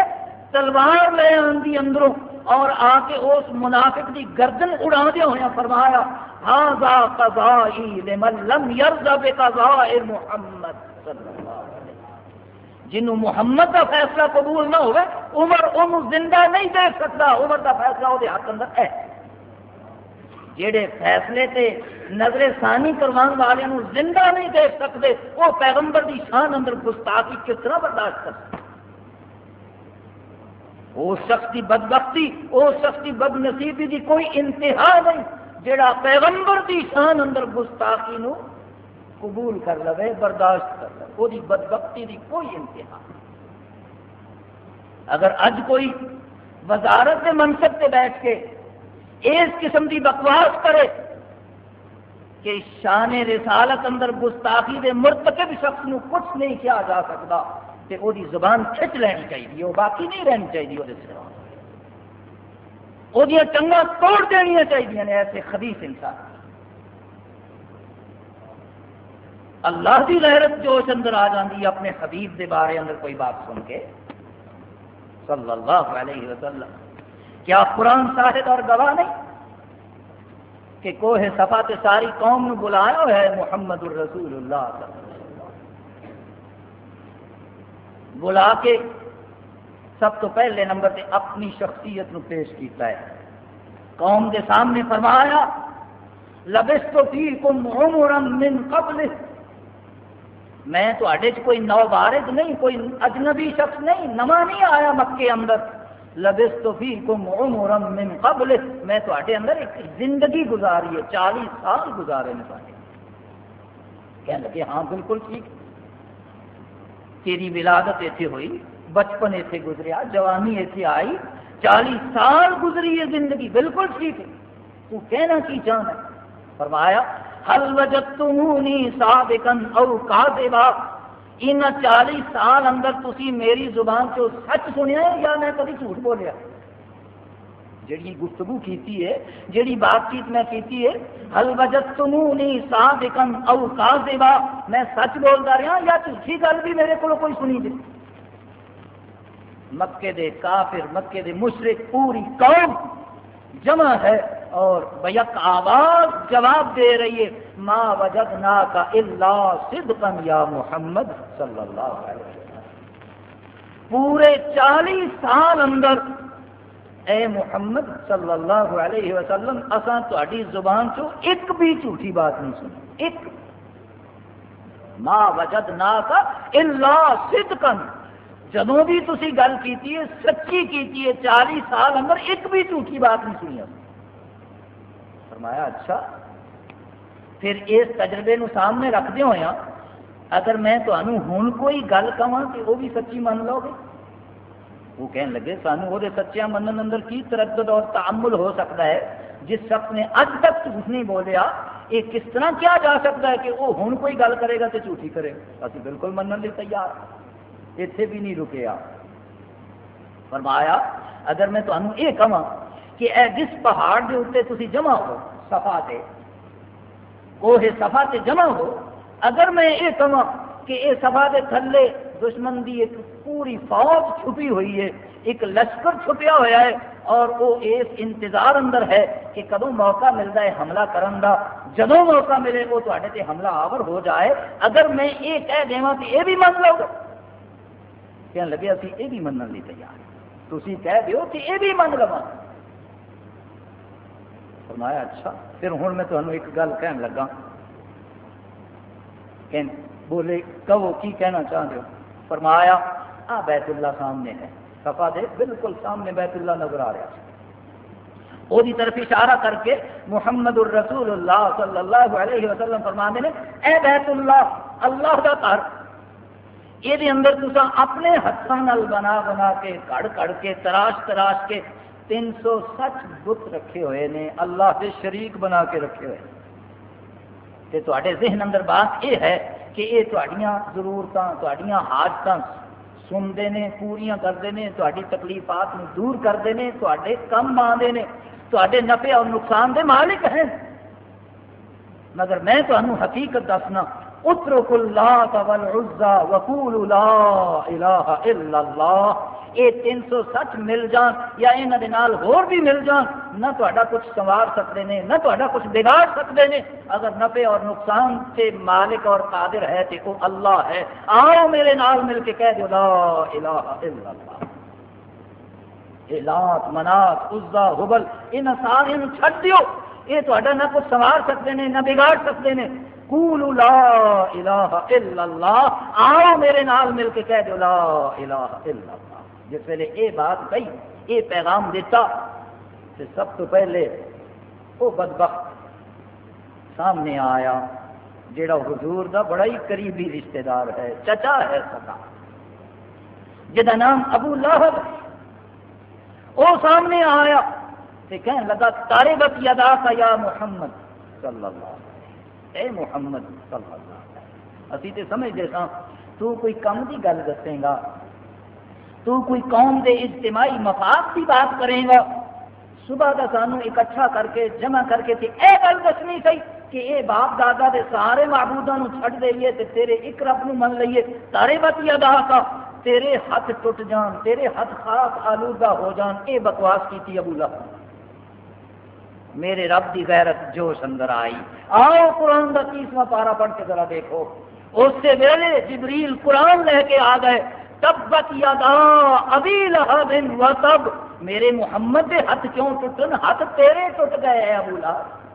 تلوار لے آدھی اندروں اور آ کے اس منافق کی گردن اڑا دیا ہوا فرمایا ہاں قضائی لمن لم یرضى بقضاء محمد صلی اللہ علیہ وسلم. جنہوں محمد کا فیصلہ قبول نہ ہوئے، عمر انہوں زندہ نہیں دیکھ سکتا، عمر کا فیصلہ وہ ہاتھ اندر ہے۔ جہے فیصلے تے نظر ثانی کروان والے زندہ نہیں دیکھ سکتے وہ پیغمبر کی شان اندر گستاخی کس طرح برداشت کر سکتے؟ اس شخص کی بدبختی اس شخص کی بد نصیبی کی کوئی انتہا نہیں جڑا پیغمبر کی شان اندر گستاخی نو قبول کر لے برداشت کر لے وہ بدبختی کی کوئی انتہا اگر اج کوئی وزارت کے منصب سے بیٹھ کے اس قسم کی بکواس کرے کہ شان رسالت اندر گستاخی دے مرتکب شخص نو کچھ نہیں کیا جا سکتا تو وہ زبان کھچ لینی چاہیے وہ باقی نہیں رہنی چاہیے وہ ٹنگا توڑ دنیا چاہیے ایسے خدیث انسان۔ اللہ کی غیرت جوش اندر آ جاتی ہے، اپنے حبیب کے بارے اندر کوئی بات سن کے۔ صلی اللہ علیہ وسلم۔ کیا قرآن صاحب اور گواہ نہیں؟ کہ کوہ سفا تے ساری قوم بلایا ہوا ہے محمد الرسول اللہ صلی اللہ علیہ وسلم۔ بلا کے سب تو پہلے نمبر پہ اپنی شخصیت نو پیش کیتا ہے۔ قوم کے سامنے فرمایا لبس تو من قبل میں تو کوئی نو بارد نہیں، کوئی اجنبی شخص نہیں، نواں نہیں آیا مکے اندر۔ لبس تو من قبل میں تو اندر ایک زندگی گزاری ہے، چالیس سال گزارے نے کہنے لگے ہاں بالکل ٹھیک۔ تیری ولادت اتنے ہوئی، بچپن اتنے گزریا، جوانی اتنے آئی، چالیس سال گزری ہے زندگی، بالکل ٹھیک ہے۔ تو کہنا کی چاہنا فرمایا حل وجتمونی صادقا او کاذبا ان چالیس سال اندر تسی میری زبان سے سچ سنیا ہے یا میں کبھی جھوٹ بولیا؟ جڑی گفتگو کیتی ہے جڑی بات چیت میں کیتی ہے حل وجت تمونی صادقا او کاذبا میں سچ بولتا رہا یا جھوٹی گل بھی میرے کو کوئی سنی دے؟ مکے دے کافر، مکے دے مشرق پوری قوم جمع ہے۔ اور بیک آواز جواب دے رہی ہے، ما وجدنا کا اللہ صدقا یا محمد صلی اللہ علیہ وسلم. پورے چالیس سال اندر، اے محمد صلی اللہ علیہ وسلم، اساں تہاڈی زبان چو ایک بھی جھوٹی بات نہیں سنی ایک ما وجد نا کا الا صدقن جدوں بھی تسی گل کیتی ہے، سچی کیتی ہے چالی سال اندر ایک بھی جھوٹی بات نہیں سنی فرمایا اچھا پھر اس تجربے نو سامنے رکھدے ہویا ہاں، اگر میں تمہیں ہوں کوئی گل کہاں کہ وہ بھی سچی من لو گے؟ وہ کہنے لگے، سانو وہ سچیا منن اندر کی تردد اور تعمل ہو سکتا ہے؟ جس شخص نے اج تک جھوٹ نہیں بولیا، یہ کس طرح کیا جا سکتا ہے کہ وہ ہوں کوئی گل کرے گا تو جھوٹی کرے؟ ابھی بالکل منن لی تیار۔ اتنے بھی نہیں رکے فرمایا، اگر میں تمہیں یہ کہا کہ اے جس پہاڑ کے اتنے تھی جمع ہو سفا سے وہ سفا سے جمع ہو۔ اگر میں یہ کہا کہ یہ سفا کے تھلے دشمن کی ایک پوری فوج چھپی ہوئی ہے، ایک لشکر چھپیا ہوا ہے، اور وہ اس انتظار اندر ہے کہ کدو موقع ملتا ہے حملہ کرن دا۔ جدو موقع ملے، وہ تے حملہ آور ہو جائے۔ اگر میں یہ کہہ دیا کہ یہ بھی من لو کہنے لگے ابھی یہ بھی منن لی تیار تھی کہہ دیو کہ یہ بھی من لوا فرمایا اچھا پھر ہوں میں تمہیں ایک گل کہن لگا۔ کہ بولے، کہو، کی کہنا چاہتے ہو؟ فرمایا، آ بیت اللہ سامنے ہے۔ سفا دے بالکل سامنے بیت اللہ نظر آ رہا وہ طرف اشارہ کر کے محمد الرسول اللہ صلی اللہ علیہ وسلم فرما نے، اے بیت اللہ اللہ کا گھر، یہ اندر تصا اپنے ہاتھوں بنا بنا کے، کڑ کڑ کے، تراش تراش کے تین سو سچ بت رکھے ہوئے نے، اللہ کے شریک بنا کے رکھے ہوئے۔ تے ذہن اندر بات یہ ہے کہ یہ تھوڑیاں ضرورت حاجت سنتے ہیں پوریا کرتے ہیں تاری تکلیفات دور کرتے ہیں تے کم آتے ہیں تے نفے اور نقصان دے مالک ہیں۔ مگر میں تمہیں حقیقت دسنا اترک اللہ والعزا وقول لا الہ الا اللہ۔ یہ تین سو سچ مل جان یا یہاں ہور بھی مل جان، نہ تا کچھ سنوار سکتے ہیں نہ تا کچھ بگاڑ سکتے ہیں اگر نفے اور نقصان سے مالک اور قادر ہے تو وہ اللہ ہے، آؤ میرے نال مل کے کہہ دو لا الہ الا اللہ۔ لات منات عزا حبل ان سارے چھڈ دیو۔ یہ تا نہ کچھ سنوار سکتے ہیں نہ بگاڑ سکتے ہیں قول لا الہ الا اللہ، آؤ میرے نال مل کے کہہ دو لا الہ الا اللہ۔ جس ویلے یہ بات کہی یہ پیغام دیتا تو سب تو پہلے وہ بدبخت سامنے آیا جڑا حضور دا بڑا ہی قریبی رشتہ دار ہے، چچا ہے سکا جہاں نام ابو لہب وہ سامنے آیا تو کہنے لگا، تارے بت یادا کا یا محمد صلی اللہ علیہ وسلم اے محمد صلی اللہ علیہ اسی تے سمجھتے سا تو کوئی کم کی گل دسے گا، تو کوئی قوم دے اجتماعی مفاد کی بات کرے گا۔ صبح کا سانو اکٹھا کر کے، جمع کر کے تے اے گل دسنی سی کہ اے باپ دادا دے سارے معبودوں چھڑ دئیے تے تیرے ایک رب نو من لئیے تارے بت یادا کا تیرے ہاتھ ٹوٹ جان، تیرے ہاتھ خاص آلودہ ہو جان یہ بکواس کی ابو لہب۔ میرے رب کی غیرت جوش اندر آئی۔ آؤ قرآن کا تیسواں پارا پڑھ کے ذرا دیکھو۔ اس سے ویلے جبریل قرآن لے کے آ گئے۔ تبت یادا ابھی لہب و تب۔ میرے محمد کے ہاتھ کیوں ٹوٹن؟ ہاتھ تیرے ٹوٹ گئے ہیں ابو لہب۔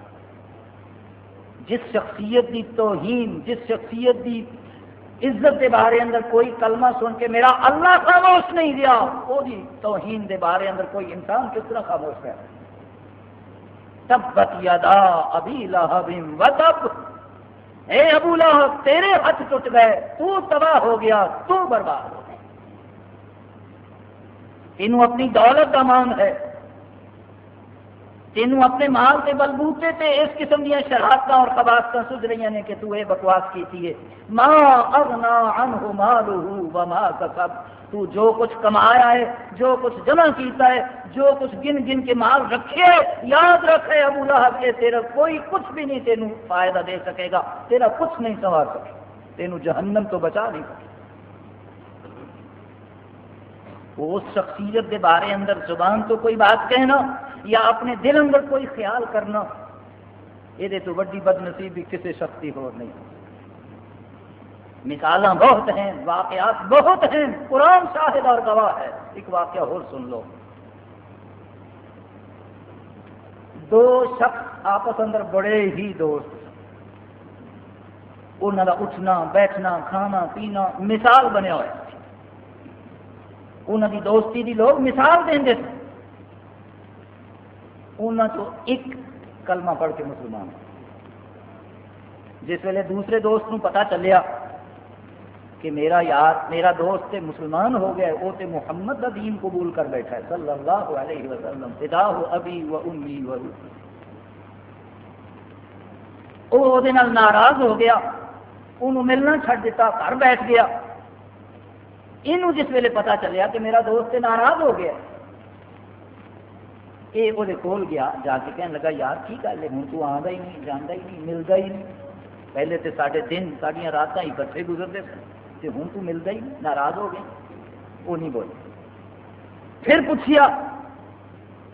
جس شخصیت کی توہین، جس شخصیت کی عزت کے بارے اندر کوئی کلمہ سن کے میرا اللہ خاموش نہیں دیا وہ توہین دے بارے اندر کوئی انسان کس طرح خاموش ہے؟ تبت یادا ابھی لہب و اے ابو لہب، تیرے ہاتھ ٹوٹ گئے، تو تباہ ہو گیا، تو برباد ہو گیا تینوں اپنی دولت کا مان ہے۔ تینوں اپنے مال کے بلبوتے تے اس قسم دیا شرارت اور قباست سج رہی ہیں کہ تو یہ بکواس کی ہے ماں اغنا عنہ مالہ وما کسب تو جو کچھ کمایا ہے، جو کچھ جمع کیتا ہے، جو کچھ گن گن کے مال رکھے یاد رکھے ابو لہب کہ تیرا کوئی کچھ بھی نہیں تینوں فائدہ دے سکے گا، تیرا کچھ نہیں سنوار سکے۔ تینوں جہنم تو بچا نہیں سکے۔ اس شخصیت کے بارے اندر زبان تو کوئی بات کہنا۔ یا اپنے دل اندر کوئی خیال کرنا، یہ تو وڈی بد نصیبی کسی شخص کی ہو نہیں۔ مثال بہت ہیں، واقعات بہت ہیں، قرآن شاہد اور گواہ ہے۔ ایک واقعہ اور سن لو۔ دو شخص آپس اندر بڑے ہی دوست انہوں کا اٹھنا، بیٹھنا، کھانا، پینا مثال بنے ہوئے انہوں کی دوستی دی لوگ مثال دیں تھے انہوں تو ایک کلمہ پڑھ کے مسلمان جس ویلے دوسرے دوست نو پتا چلیا کہ میرا یار، میرا دوست تے مسلمان ہو گیا وہ تے محمد کا دین قبول کر بیٹھا ہے۔ صلی اللہ علیہ وسلم فدا ہو ابھی و امی و وہ ناراض ہو گیا انہوں ملنا چھڈ دیتا گھر بیٹھ گیا۔ یہ جس ویلے پتا چلیا کہ میرا دوست ناراض ہو گیا یہ وہ کول گیا جا کے کہنے لگا یار کی گل ہے ہوں تو آتا ہی نہیں جانا ہی نہیں ملتا ہی نہیں پہلے تو سارے دن ساریا رات ہی کٹھے گزرتے سن ہوں تو ملتا ہی نہیں ناراض ہو گئے وہ نہیں بولے پھر پوچھیا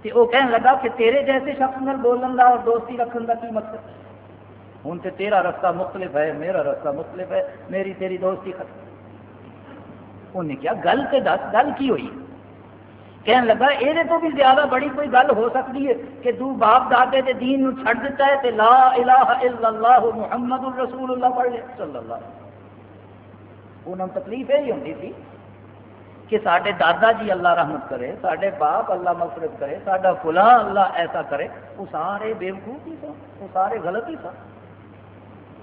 کہ وہ کہنے لگا کہ تیرے جیسے شخص نال بولن کا اور دوستی رکھنے کا کی مقصد ہوں تو تیرا رستہ مختلف ہے میرا رستہ مختلف ہے میری تیری دوستی ختم انہیں کیا گل تو دس گل کی ہوئی کہنے لگا یہ تو بھی زیادہ بڑی کوئی گل ہو سکتی ہے کہ تو باپ دادے کے دین نو چھڑ دیتا ہے تے لا الہ الا اللہ محمد الرسول اللہ پڑھ لے۔ صلی اللہ انہوں تکلیف یہی ہوتی تھی کہ سارے دادا جی اللہ رحمت کرے سارے باپ اللہ مفرت کرے سارا فلاں اللہ ایسا کرے وہ سارے بےوقوف ہی سن وہ سارے غلط ہی سن۔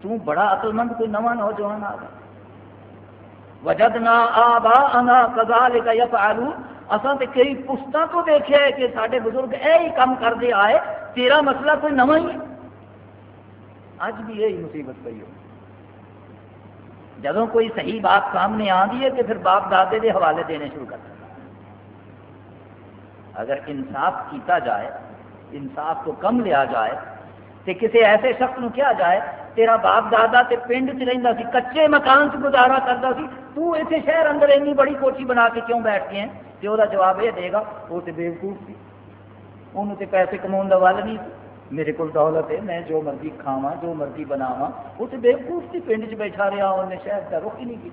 تو بڑا عقل مند کوئی نواں نوجوان آ گیا۔ وجدنا آبا انا کزال کا یف آلو اصل تو کئی پشتوں کو دیکھا ہے کہ سارے بزرگ یہی کام کرتے آئے، تیرا مسئلہ کوئی نواں ہی اج بھی یہی مصیبت پی ہو۔ جب کوئی صحیح بات سامنے آتی ہے تو پھر باپ دادے کے حوالے دینے شروع کرتے اگر انصاف کیتا جائے، انصاف کو کم لیا جائے تو کسی ایسے شخص کو کیا جائے، تیرا باپ دادا تے پنڈ چ رہتا سی، کچے مکان چ گزارا کرتا سی، تو اتنے شہر اندر اینی بڑی کوٹھی بنا کے کیوں بیٹھ کے ہیں؟ تو وہ جواب یہ دے گا وہ تو بےوقوف تھی انہوں تو پیسے کما کا ول نہیں میرے کو دولت ہے میں جو مرضی کھاوا جو مرضی بناوا وہ تو بےوقوف تھی پنڈ چ بیٹھا رہا انہیں شہر کا رخ ہی نہیں کی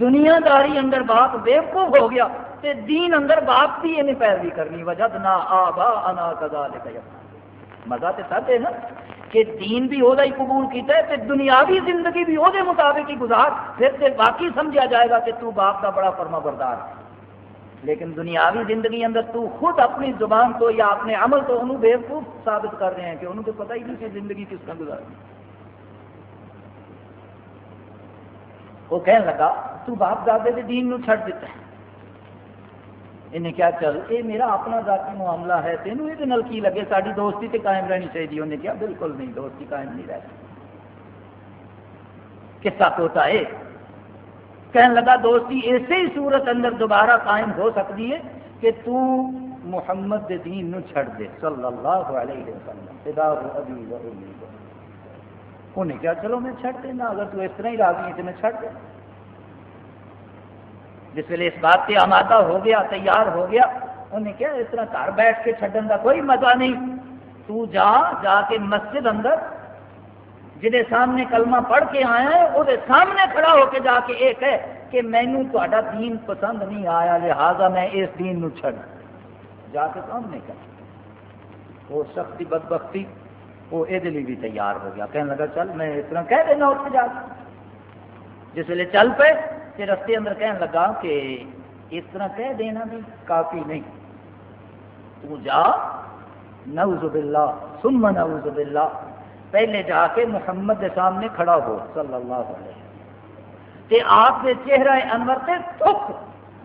دنیا داری اندر باپ بےوقوف ہو گیا تے دین اندر باپ کی انہیں پیروی کرنی وجہ نہ آ با انا کدا لے مزہ تو سب ہے نا کہ دین بھی وہ قبول کیتا ہے تے دنیاوی زندگی بھی وہ مطابق ہی گزار پھر تے باقی سمجھا جائے گا کہ تو باپ کا بڑا فرما بردار ہے لیکن دنیاوی زندگی اندر تو خود اپنی زبان تو یا اپنے عمل تو انہوں بےوقوف ثابت کر رہے ہیں کہ انہوں تو پتہ ہی نہیں کہ زندگی کس کا گزارنی وہ کہنے لگا، تو باپ دادے کے دین نو چھڑ دیتا ہے۔ انہیں کیا چل یہ میرا اپنا ذاتی معاملہ ہے، تینوں یہ کی لگے؟ ساری دوستی تے قائم رہنی چاہیے انہیں کیا بالکل نہیں، دوستی قائم نہیں رہتی کسا توتا ہے۔ کہنے لگا، دوستی اسی صورت اندر دوبارہ قائم ہو سکتی ہے کہ تو محمد دے دین نو چھڑ دے۔ صلی اللہ علیہ وسلم۔ انہیں کیا چلو میں چھڑ دینا، اگر تو اس طرح ہی راضی ہے تو میں چھڑ دے۔ جس ویلے اس بات سے آمادہ ہو گیا، تیار ہو گیا، انہیں کیا اس طرح گھر بیٹھ کے چھڈن کا کوئی مزہ نہیں۔ تو جا جا کے مسجد اندر جہے سامنے کلمہ پڑھ کے آیا ہے وہ سامنے کھڑا ہو کے جا کے ایک ہے کہ مینو تا دین پسند نہیں آیا، لہذا میں اس دین نو چھڑ جا کے سامنے کر۔ وہ سختی بد بختی وہ یہ بھی تیار ہو گیا۔ کہنے لگا، چل میں اس طرح کہہ دینا اس جا کے۔ جس ویلے چل پے، پھر رستے اندر کہنے لگا کہ اس طرح کہہ دینا بھی کافی نہیں۔ تو جا، نعوذ باللہ، ثم نعوذ باللہ۔ پہلے جا کے محمد کے سامنے کھڑا ہو، صلی اللہ علیہ وسلم۔ کہ آپ کے چہرہ انور سے تھک۔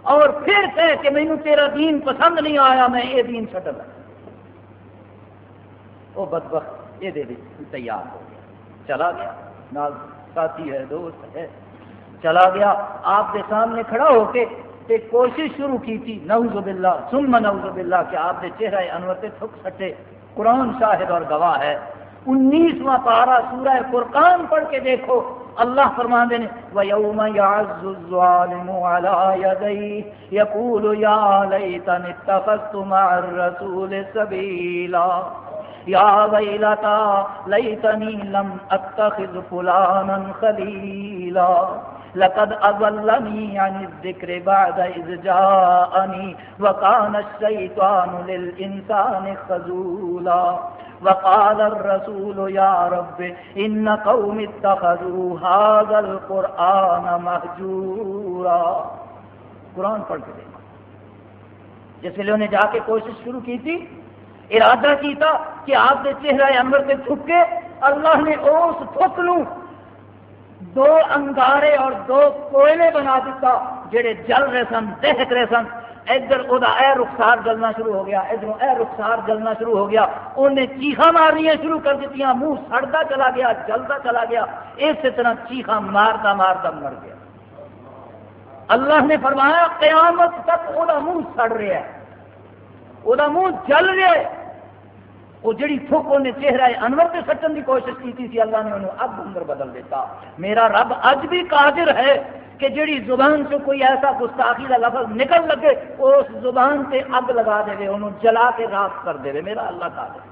اور پھر کہہ کہ مینو تیرا دین پسند نہیں آیا، میں یہ دین چھٹ وہ بد وقت یہ تیار ہو گیا۔ چلا گیا۔ نال ساتھی ہے، دوست ہے۔ چلا گیا۔ آپ کے سامنے کھڑا ہو کے تے کوشش شروع کی تھی، نعوذ باللہ، ثم نعوذ باللہ کہ آپ کے چہرہ انور سے تھک سٹے۔ قرآن شاہد اور گواہ ہے۔ انیسواں پارا سورہ فرقان پڑھ کے دیکھو۔ اللہ فرما دے وَيَوْمَ يَعَزُّ الظَّالِمُ عَلَىٰ يَدَيْهِ يَقُولُ يَا لَيْتَنِ اتَّخَذْتُ مَعَ الرَّسُولِ سَبِيلًا۔ یا ویلتا لیتنی لم اتخذ فلانا خلیلا لقد اضلني عن الذكر بعد اذ جاءني وكان الشيطان للانسان خذولا وقال الرسول يا رب ان قوم اتخذوا هذا القران مهجورا قرآن پڑھ کے دیکھو۔ جس لیے انہیں جا کے کوشش شروع کی تھی، ارادہ کیتا کہ آپ کے چہرہ انور سے تھکے اللہ نے اس تھک دو انگارے اور دو کوئلے بنا دیتا، جڑے جل رہے سن دہک رہے سن۔ ادھر وہ اے رخسار جلنا شروع ہو گیا، ادھر اے رخسار جلنا شروع ہو گیا۔ انہیں چیخا مارنی شروع کر دیتی منہ سڑتا چلا گیا جلتا چلا گیا۔ اس طرح چیخا مارتا مارتا مر گیا۔ اللہ نے فرمایا، قیامت تک وہ منہ سڑ رہا ہے۔ وہ منہ جل رہا ہے۔ وہ جڑی تھوک انہیں چہرہ انور سے سٹن کی کوشش کی تھی اللہ نے انہوں اب اندر بدل دیتا۔ میرا رب اج بھی قادر ہے کہ جڑی زبان سے کوئی ایسا گستاخی کا لفظ نکل لگے، اس زبان سے اگ لگا دے انہوں جلا کے راک کر دے میرا اللہ قادر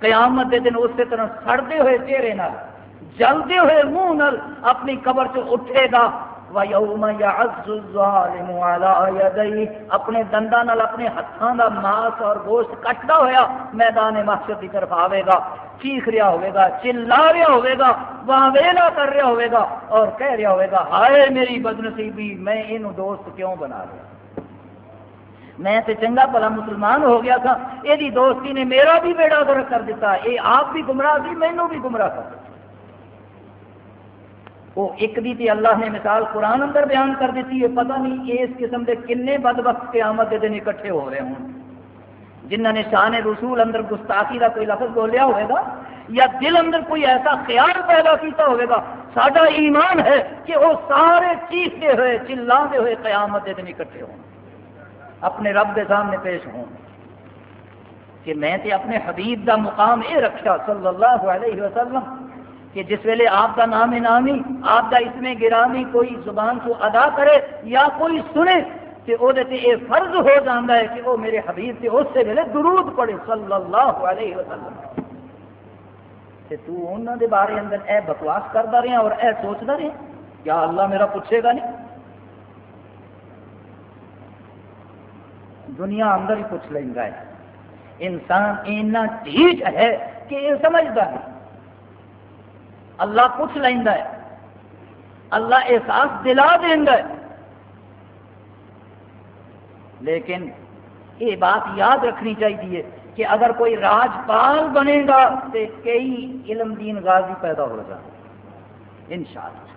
قیامت دے دن اسی طرح سڑتے ہوئے چہرے نال جلتے ہوئے منہ نال اپنی قبر سے اٹھے گا۔ وَيَوْمَ يَعَزُّ الظَّالِمُ عَلَى يَدَيْهِ اپنے دنداں نال اپنے ہتھاں دا ماس اور گوشت کٹدا ہویا میدان محشر کی طرف آوے گا، چیخ رہا ہوئے گا، چلا رہا ہوئے گا وہاں ویلا کر رہا ہوئے گا اور کہہ رہا ہوئے گا، ہائے میری بدنصیبی، میں انہوں دوست کیوں بنا رہا میں تے چنگا بلا مسلمان ہو گیا تھا یہ دوستی نے میرا بھی بیڑا گرک کر دیتا یہ آپ بھی گمراہ سی مینو بھی گمراہ کر دیتا۔ وہ ایک دی تی اللہ نے مثال قرآن اندر بیان کر دیتی ہے، پتہ نہیں اس قسم کے کنے بد وقت قیامت کے دن اکٹھے ہو رہے ہوں۔ جنہ نے شان رسول اندر گستاخی کا کوئی لفظ بولیا ہوئے گا یا دل اندر کوئی ایسا خیال پیدا کیتا ہوئے گا سارا ایمان ہے کہ وہ سارے چیختے ہوئے، چلاتے ہوئے قیامت کے دن اکٹھے ہوں۔ اپنے رب کے سامنے پیش ہوں۔ کہ میں تے اپنے حبیب دا مقام یہ رکھا صلی اللہ علیہ وسلم کہ جس ویلے آپ کا نام نامی آپ کا اس میں گرامی کوئی زبان کو ادا کرے یا کوئی سنے کہ وہ فرض ہو جاتا ہے کہ وہ میرے حبیب سے اس سے ویلے درود پڑے صلی اللہ علیہ وسلم۔ تے تو انہوں دے بارے اندر اے بکواس کرتا رہا اور اے سوچتا رہا کیا اللہ میرا پوچھے گا نہیں؟ دنیا اندر ہی پوچھ لینا ہے۔ انسان اینا ٹھیک ہے کہ یہ سمجھتا ہے اللہ پوچھ لینا ہے۔ اللہ احساس دلا دینا ہے۔ لیکن یہ بات یاد رکھنی چاہیے کہ اگر کوئی راجپال بنے گا تو کئی علم دین غازی پیدا ہو جائے۔ ان شاء اللہ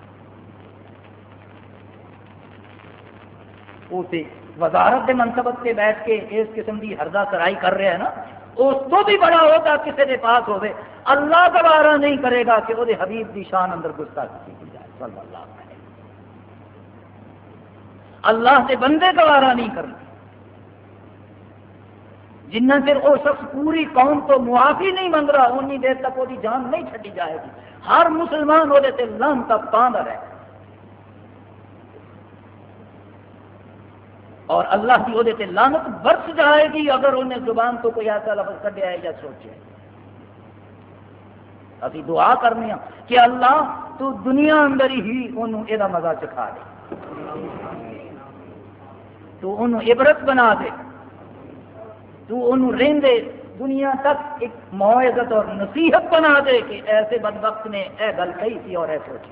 وزارت کے منصبت سے بیٹھ کے اس قسم کی ہردا سرائی کر رہے ہیں نا۔ اس تو بھی بڑا ہوتا کسی کے پاس ہوئے۔ اللہ گوارا نہیں کرے گا کہ وہ حبیب کی شان اندر گستاخی کی جائے۔ صلی اللہ اللہ سے بندے گوارا نہیں کرنا۔ جنہ پھر وہ شخص پوری قوم کو معافی نہیں منگ رہا انی دیر تک وہ جان نہیں چڈی جائے گی۔ ہر مسلمان وہ لان تک پاندر ہے اور اللہ کی وہ لانت برس جائے گی اگر انہیں زبان کو کوئی ایسا لفظ کٹیا ہے یا سوچے۔ ابھی دعا کرنے ہاں کہ اللہ تو دنیا اندر ہی انہوں یہ مزہ چکھا دے۔ تو انہوں عبرت بنا دے۔ تو انہوں رہندے دنیا تک ایک معزت اور نصیحت بنا دے کہ ایسے بد وقت نے اے گل کہی تھی اور ایسے سوچی۔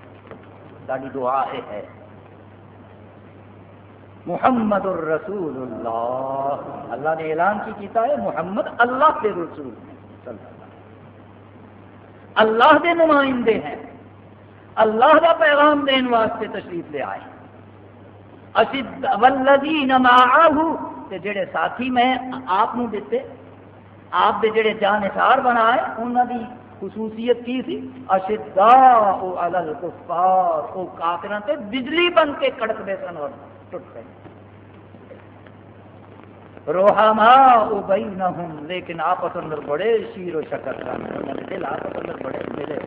ساری دعا یہ ہے۔ محمد الرسول اللہ۔ اللہ نے اعلان کی کیتا ہے؟ محمد اللہ کے رسول اللہ کے نمائندے ہیں۔ اللہ کا پیغام دین واسطے تشریف لے آئے۔ اشد ولدین جڑے ساتھی میں آپ دیتے، آپ کے جڑے جانسار بنائے انہوں کی خصوصیت کی تھی؟ اشدا الکفار۔ وہ کافران بجلی بن کے کڑکتے سن اور ٹوٹ گئے۔ روحما بینہم لیکن آپس اندر بڑے شیر و شکر سن دل آپس اندر بڑے ملے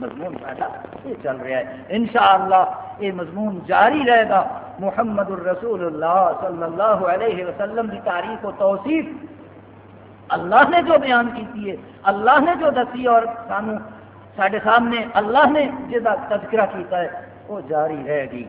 مضمون ساڈا یہ چل رہا ہے۔ انشاءاللہ یہ مضمون جاری رہے گا۔ محمد الرسول اللہ صلی اللہ علیہ وسلم کی تاریخ و توصیف۔ اللہ نے جو بیان کی ہے اللہ نے جو دسی اور سانو سارے سامنے اللہ نے جہاں تذکرہ کیتا ہے، وہ جاری رہے گی۔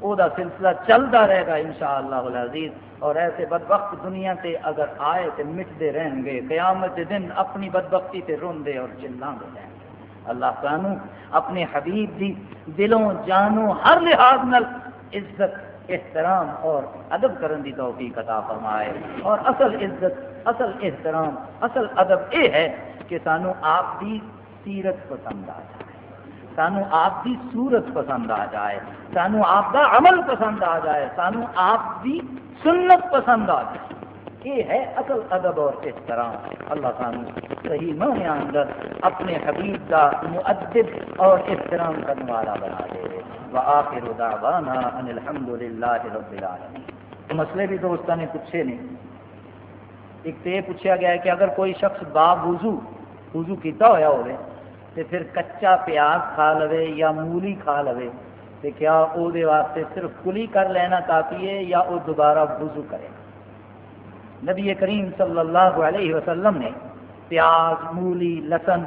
وہ سلسلہ چلتا رہے گا انشاءاللہ العزیز۔ اور ایسے بد دنیا تے اگر آئے تو مٹتے رہیں گے، قیامت دن اپنی بد بختی سے روندے اور چلاں گے رہیں گے۔ اللہ سانو اپنے حبیب دی دلوں، جانوں، ہر لحاظ نل عزت، احترام اور ادب کرن دی توفیق عطا فرمائے۔ اور اصل عزت، اصل احترام، اصل ادب یہ ہے کہ سانو آپ دی سیرت پسند آ جائے۔ سانو آپ کی صورت پسند آ جائے، سانو آپ کا عمل پسند آ جائے، سانو آپ کی سنت پسند آ جائے۔ یہ ہے اصل ادب اور احترام۔ اللہ سانو صحیح معنی اندر اپنے حبیب کا معدب اور احترام کرنے والا بنا دے۔ وآخر دعوانا ان الحمد للہ رب العالمین۔ مسئلے بھی دوستوں نے پوچھے نہیں۔ ایک تو یہ پوچھا گیا ہے کہ اگر کوئی شخص با وضو وضو کیتا ہوا ہوئے تو پھر کچا پیاز کھا لو یا مولی کھا لو تو کیا وہ واسطے صرف کلی کر لینا کافی ہے یا وہ دوبارہ وضو کرے؟ نبی کریم صلی اللہ علیہ وسلم نے پیاز، مولی، لسن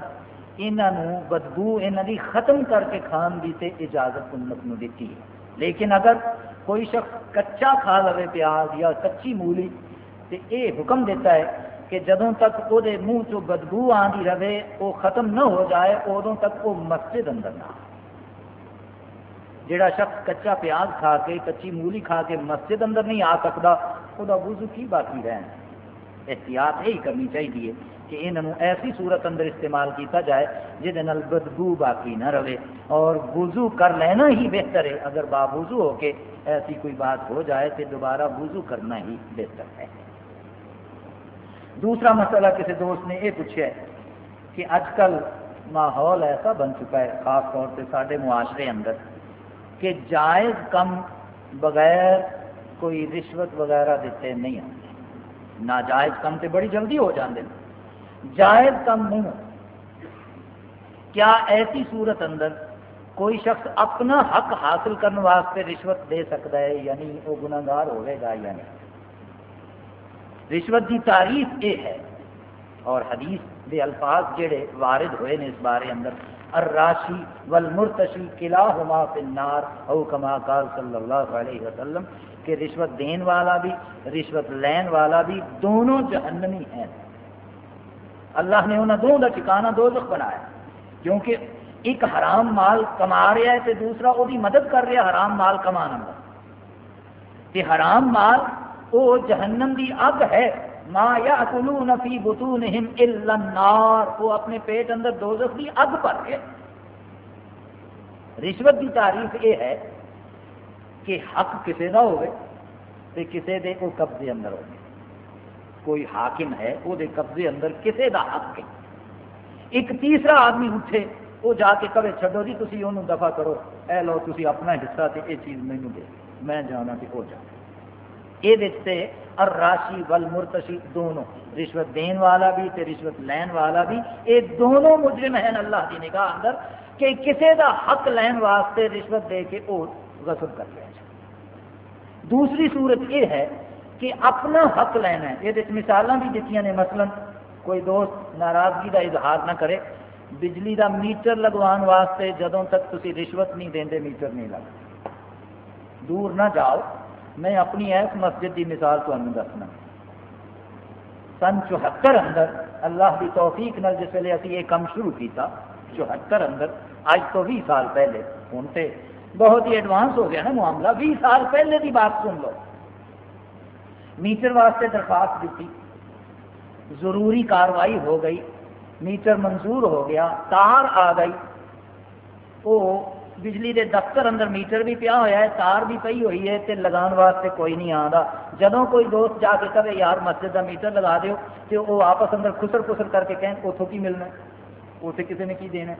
انہوں بدبو انہوں کی ختم کر کے کھان کی تے اجازت امت نو دیتی ہے۔ لیکن اگر کوئی شخص کچا کھا لو پیاز یا کچی مولی تو یہ حکم دیتا ہے کہ جدوں تک وہ منہ چ بدبو آدھی رہے وہ ختم نہ ہو جائے ادوں تک وہ مسجد اندر نہ جڑا شخص کچا پیاز کھا کے، کچی مولی کھا کے مسجد اندر نہیں آ سکتا وہ وضو کی باقی رہن؟ احتیاط یہی کرنی چاہیے کہ انہوں ایسی صورت اندر استعمال کیتا جائے جہد بدبو باقی نہ رہے۔ اور وضو کر لینا ہی بہتر ہے۔ اگر باوضو ہو کے ایسی کوئی بات ہو جائے تو دوبارہ وضو کرنا ہی بہتر ہے۔ دوسرا مسئلہ کسی دوست نے یہ پوچھا ہے کہ اج کل ماحول ایسا بن چکا ہے، خاص طور سے سارے معاشرے اندر، کہ جائز کم بغیر کوئی رشوت وغیرہ دیتے نہیں آتے ناجائز کم تو بڑی جلدی ہو جاتے ہیں۔ جائز کم نہیں کیا ایسی صورت اندر کوئی شخص اپنا حق حاصل کرنے واسطے رشوت دے سکتا ہے؟ یعنی وہ گناگار ہوئے گا یا نہیں؟ رشوت کی تعریف یہ ہے۔ اور حدیث دے الفاظ جڑے وارد ہوئے نے اس بارے اندر، الراشی والمرتشی کلاہما فی النار، او کما قال صلی اللہ علیہ وسلم، کہ رشوت دین والا بھی، رشوت لین والا بھی دونوں جہنمی ہیں۔ اللہ نے انہوں دونوں کا ٹھکانہ دوزخ بنایا، کیونکہ ایک حرام مال کما رہا ہے تو دوسرا وہ مدد کر رہا حرام مال کمانا۔ تے حرام مال وہ جہنم دی اگ ہے، ما یاکلون فی بطونہم الا النار۔ وہ اپنے پیٹ اندر دوزخ دی اگ پر ہے۔ رشوت دی تعریف یہ ہے کہ حق کسے دا ہوئے تے کسے دے کو قبضے اندر ہوئے۔ کوئی حاکم ہے وہ دے قبضے اندر کسے دا حق ہے۔ ایک تیسرا آدمی اٹھے وہ جا کے کبھی چھڈو جی تھی انہوں دفع کرو۔ اے لو تھی اپنا حصہ تے یہ چیز مینو دے، میں جانا تے وہ جانا۔ یہ دیکھتے اور راشی ول مرتشی دونوں۔ رشوت دین والا بھی، تے رشوت لین والا بھی۔ یہ دونوں مجرم ہیں اللہ کی نگاہ اندر کہ کسی دا حق لین واسطے رشوت دے کے وہ غصب کر لیا جائے دوسری صورت یہ ہے کہ اپنا حق لینا ہے۔ یہ مثال بھی دیتی نے۔ مثلا کوئی دوست ناراضگی کا اظہار نہ کرے، بجلی کا میٹر لگوان واسطے جدوں تک تھی رشوت نہیں دیں میٹر نہیں لگتا دور نہ جاؤ۔ میں اپنی ایس مسجد کی مثال تمہیں دسنا۔ سن چوہتر اندر اللہ کی توفیق نال جس ویلے ابھی یہ کام شروع کیتا، چوہتر اندر اج تو بھی سال پہلے ہوں تو بہت ہی ایڈوانس ہو گیا نا معاملہ، بھی سال پہلے کی بات سن لو۔ میٹر واسطے درخواست دیتی، ضروری کاروائی ہو گئی میٹر منظور ہو گیا، تار آ گئی وہ بجلی دے دفتر اندر میٹر بھی پیا ہوا ہے، تار بھی پی ہوئی ہے تے لگان واسطے کوئی نہیں آتا جدوں کوئی دوست جا کے کہے، یار مسجد کا میٹر لگا دیو تے وہ آپس اندر خسر خسر کر کے کہیں اتوں کی ملنا اتنے کسی نے کی دینا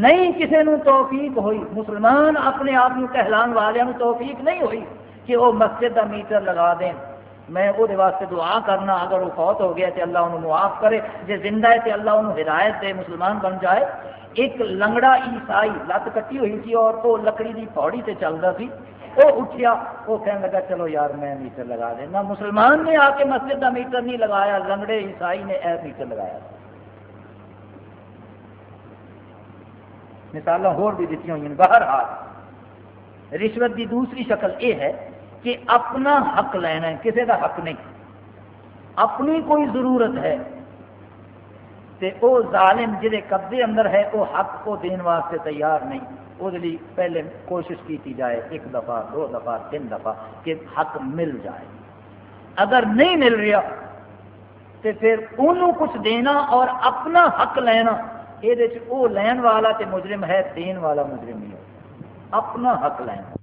نہیں کسی نے توفیق ہوئی۔ مسلمان اپنے آپ کو کہلان والوں توفیق نہیں ہوئی کہ وہ مسجد کا میٹر لگا دیں میں وہ واسطے دعا کرنا، اگر وہ فوت ہو گیا تو اللہ انہوں معاف کرے جی زندہ ہے تو اللہ انہوں ہدایت دے مسلمان بن جائے، ایک لنگڑا عیسائی لت کٹی ہوئی تھی اور وہ لکڑی کی پوڑی سے چلتا سی، وہ اٹھیا، وہ کہنے لگا، چلو یار میں میٹر لگا دینا۔ مسلمان نے آ کے مسجد کا میٹر نہیں لگایا، لنگڑے عیسائی نے اے میٹر لگایا۔ مثال ہور بھی دیتی ہوئی باہر ہاتھ رشوت کی دوسری شکل یہ ہے کہ اپنا حق لینا ہے کسی کا حق نہیں۔ اپنی کوئی ضرورت ہے۔ تے او ظالم جہے قبضے اندر ہے وہ حق کو دین واسطے تیار نہیں۔ وہ پہلے کوشش کی جائے، ایک دفعہ، دو دفعہ، تین دفعہ کہ حق مل جائے۔ اگر نہیں مل رہا تو پھر انہوں کچھ دینا اور اپنا حق لینا یہ لین والا تے مجرم ہے، دین والا مجرم ہی ہو اپنا حق لینا۔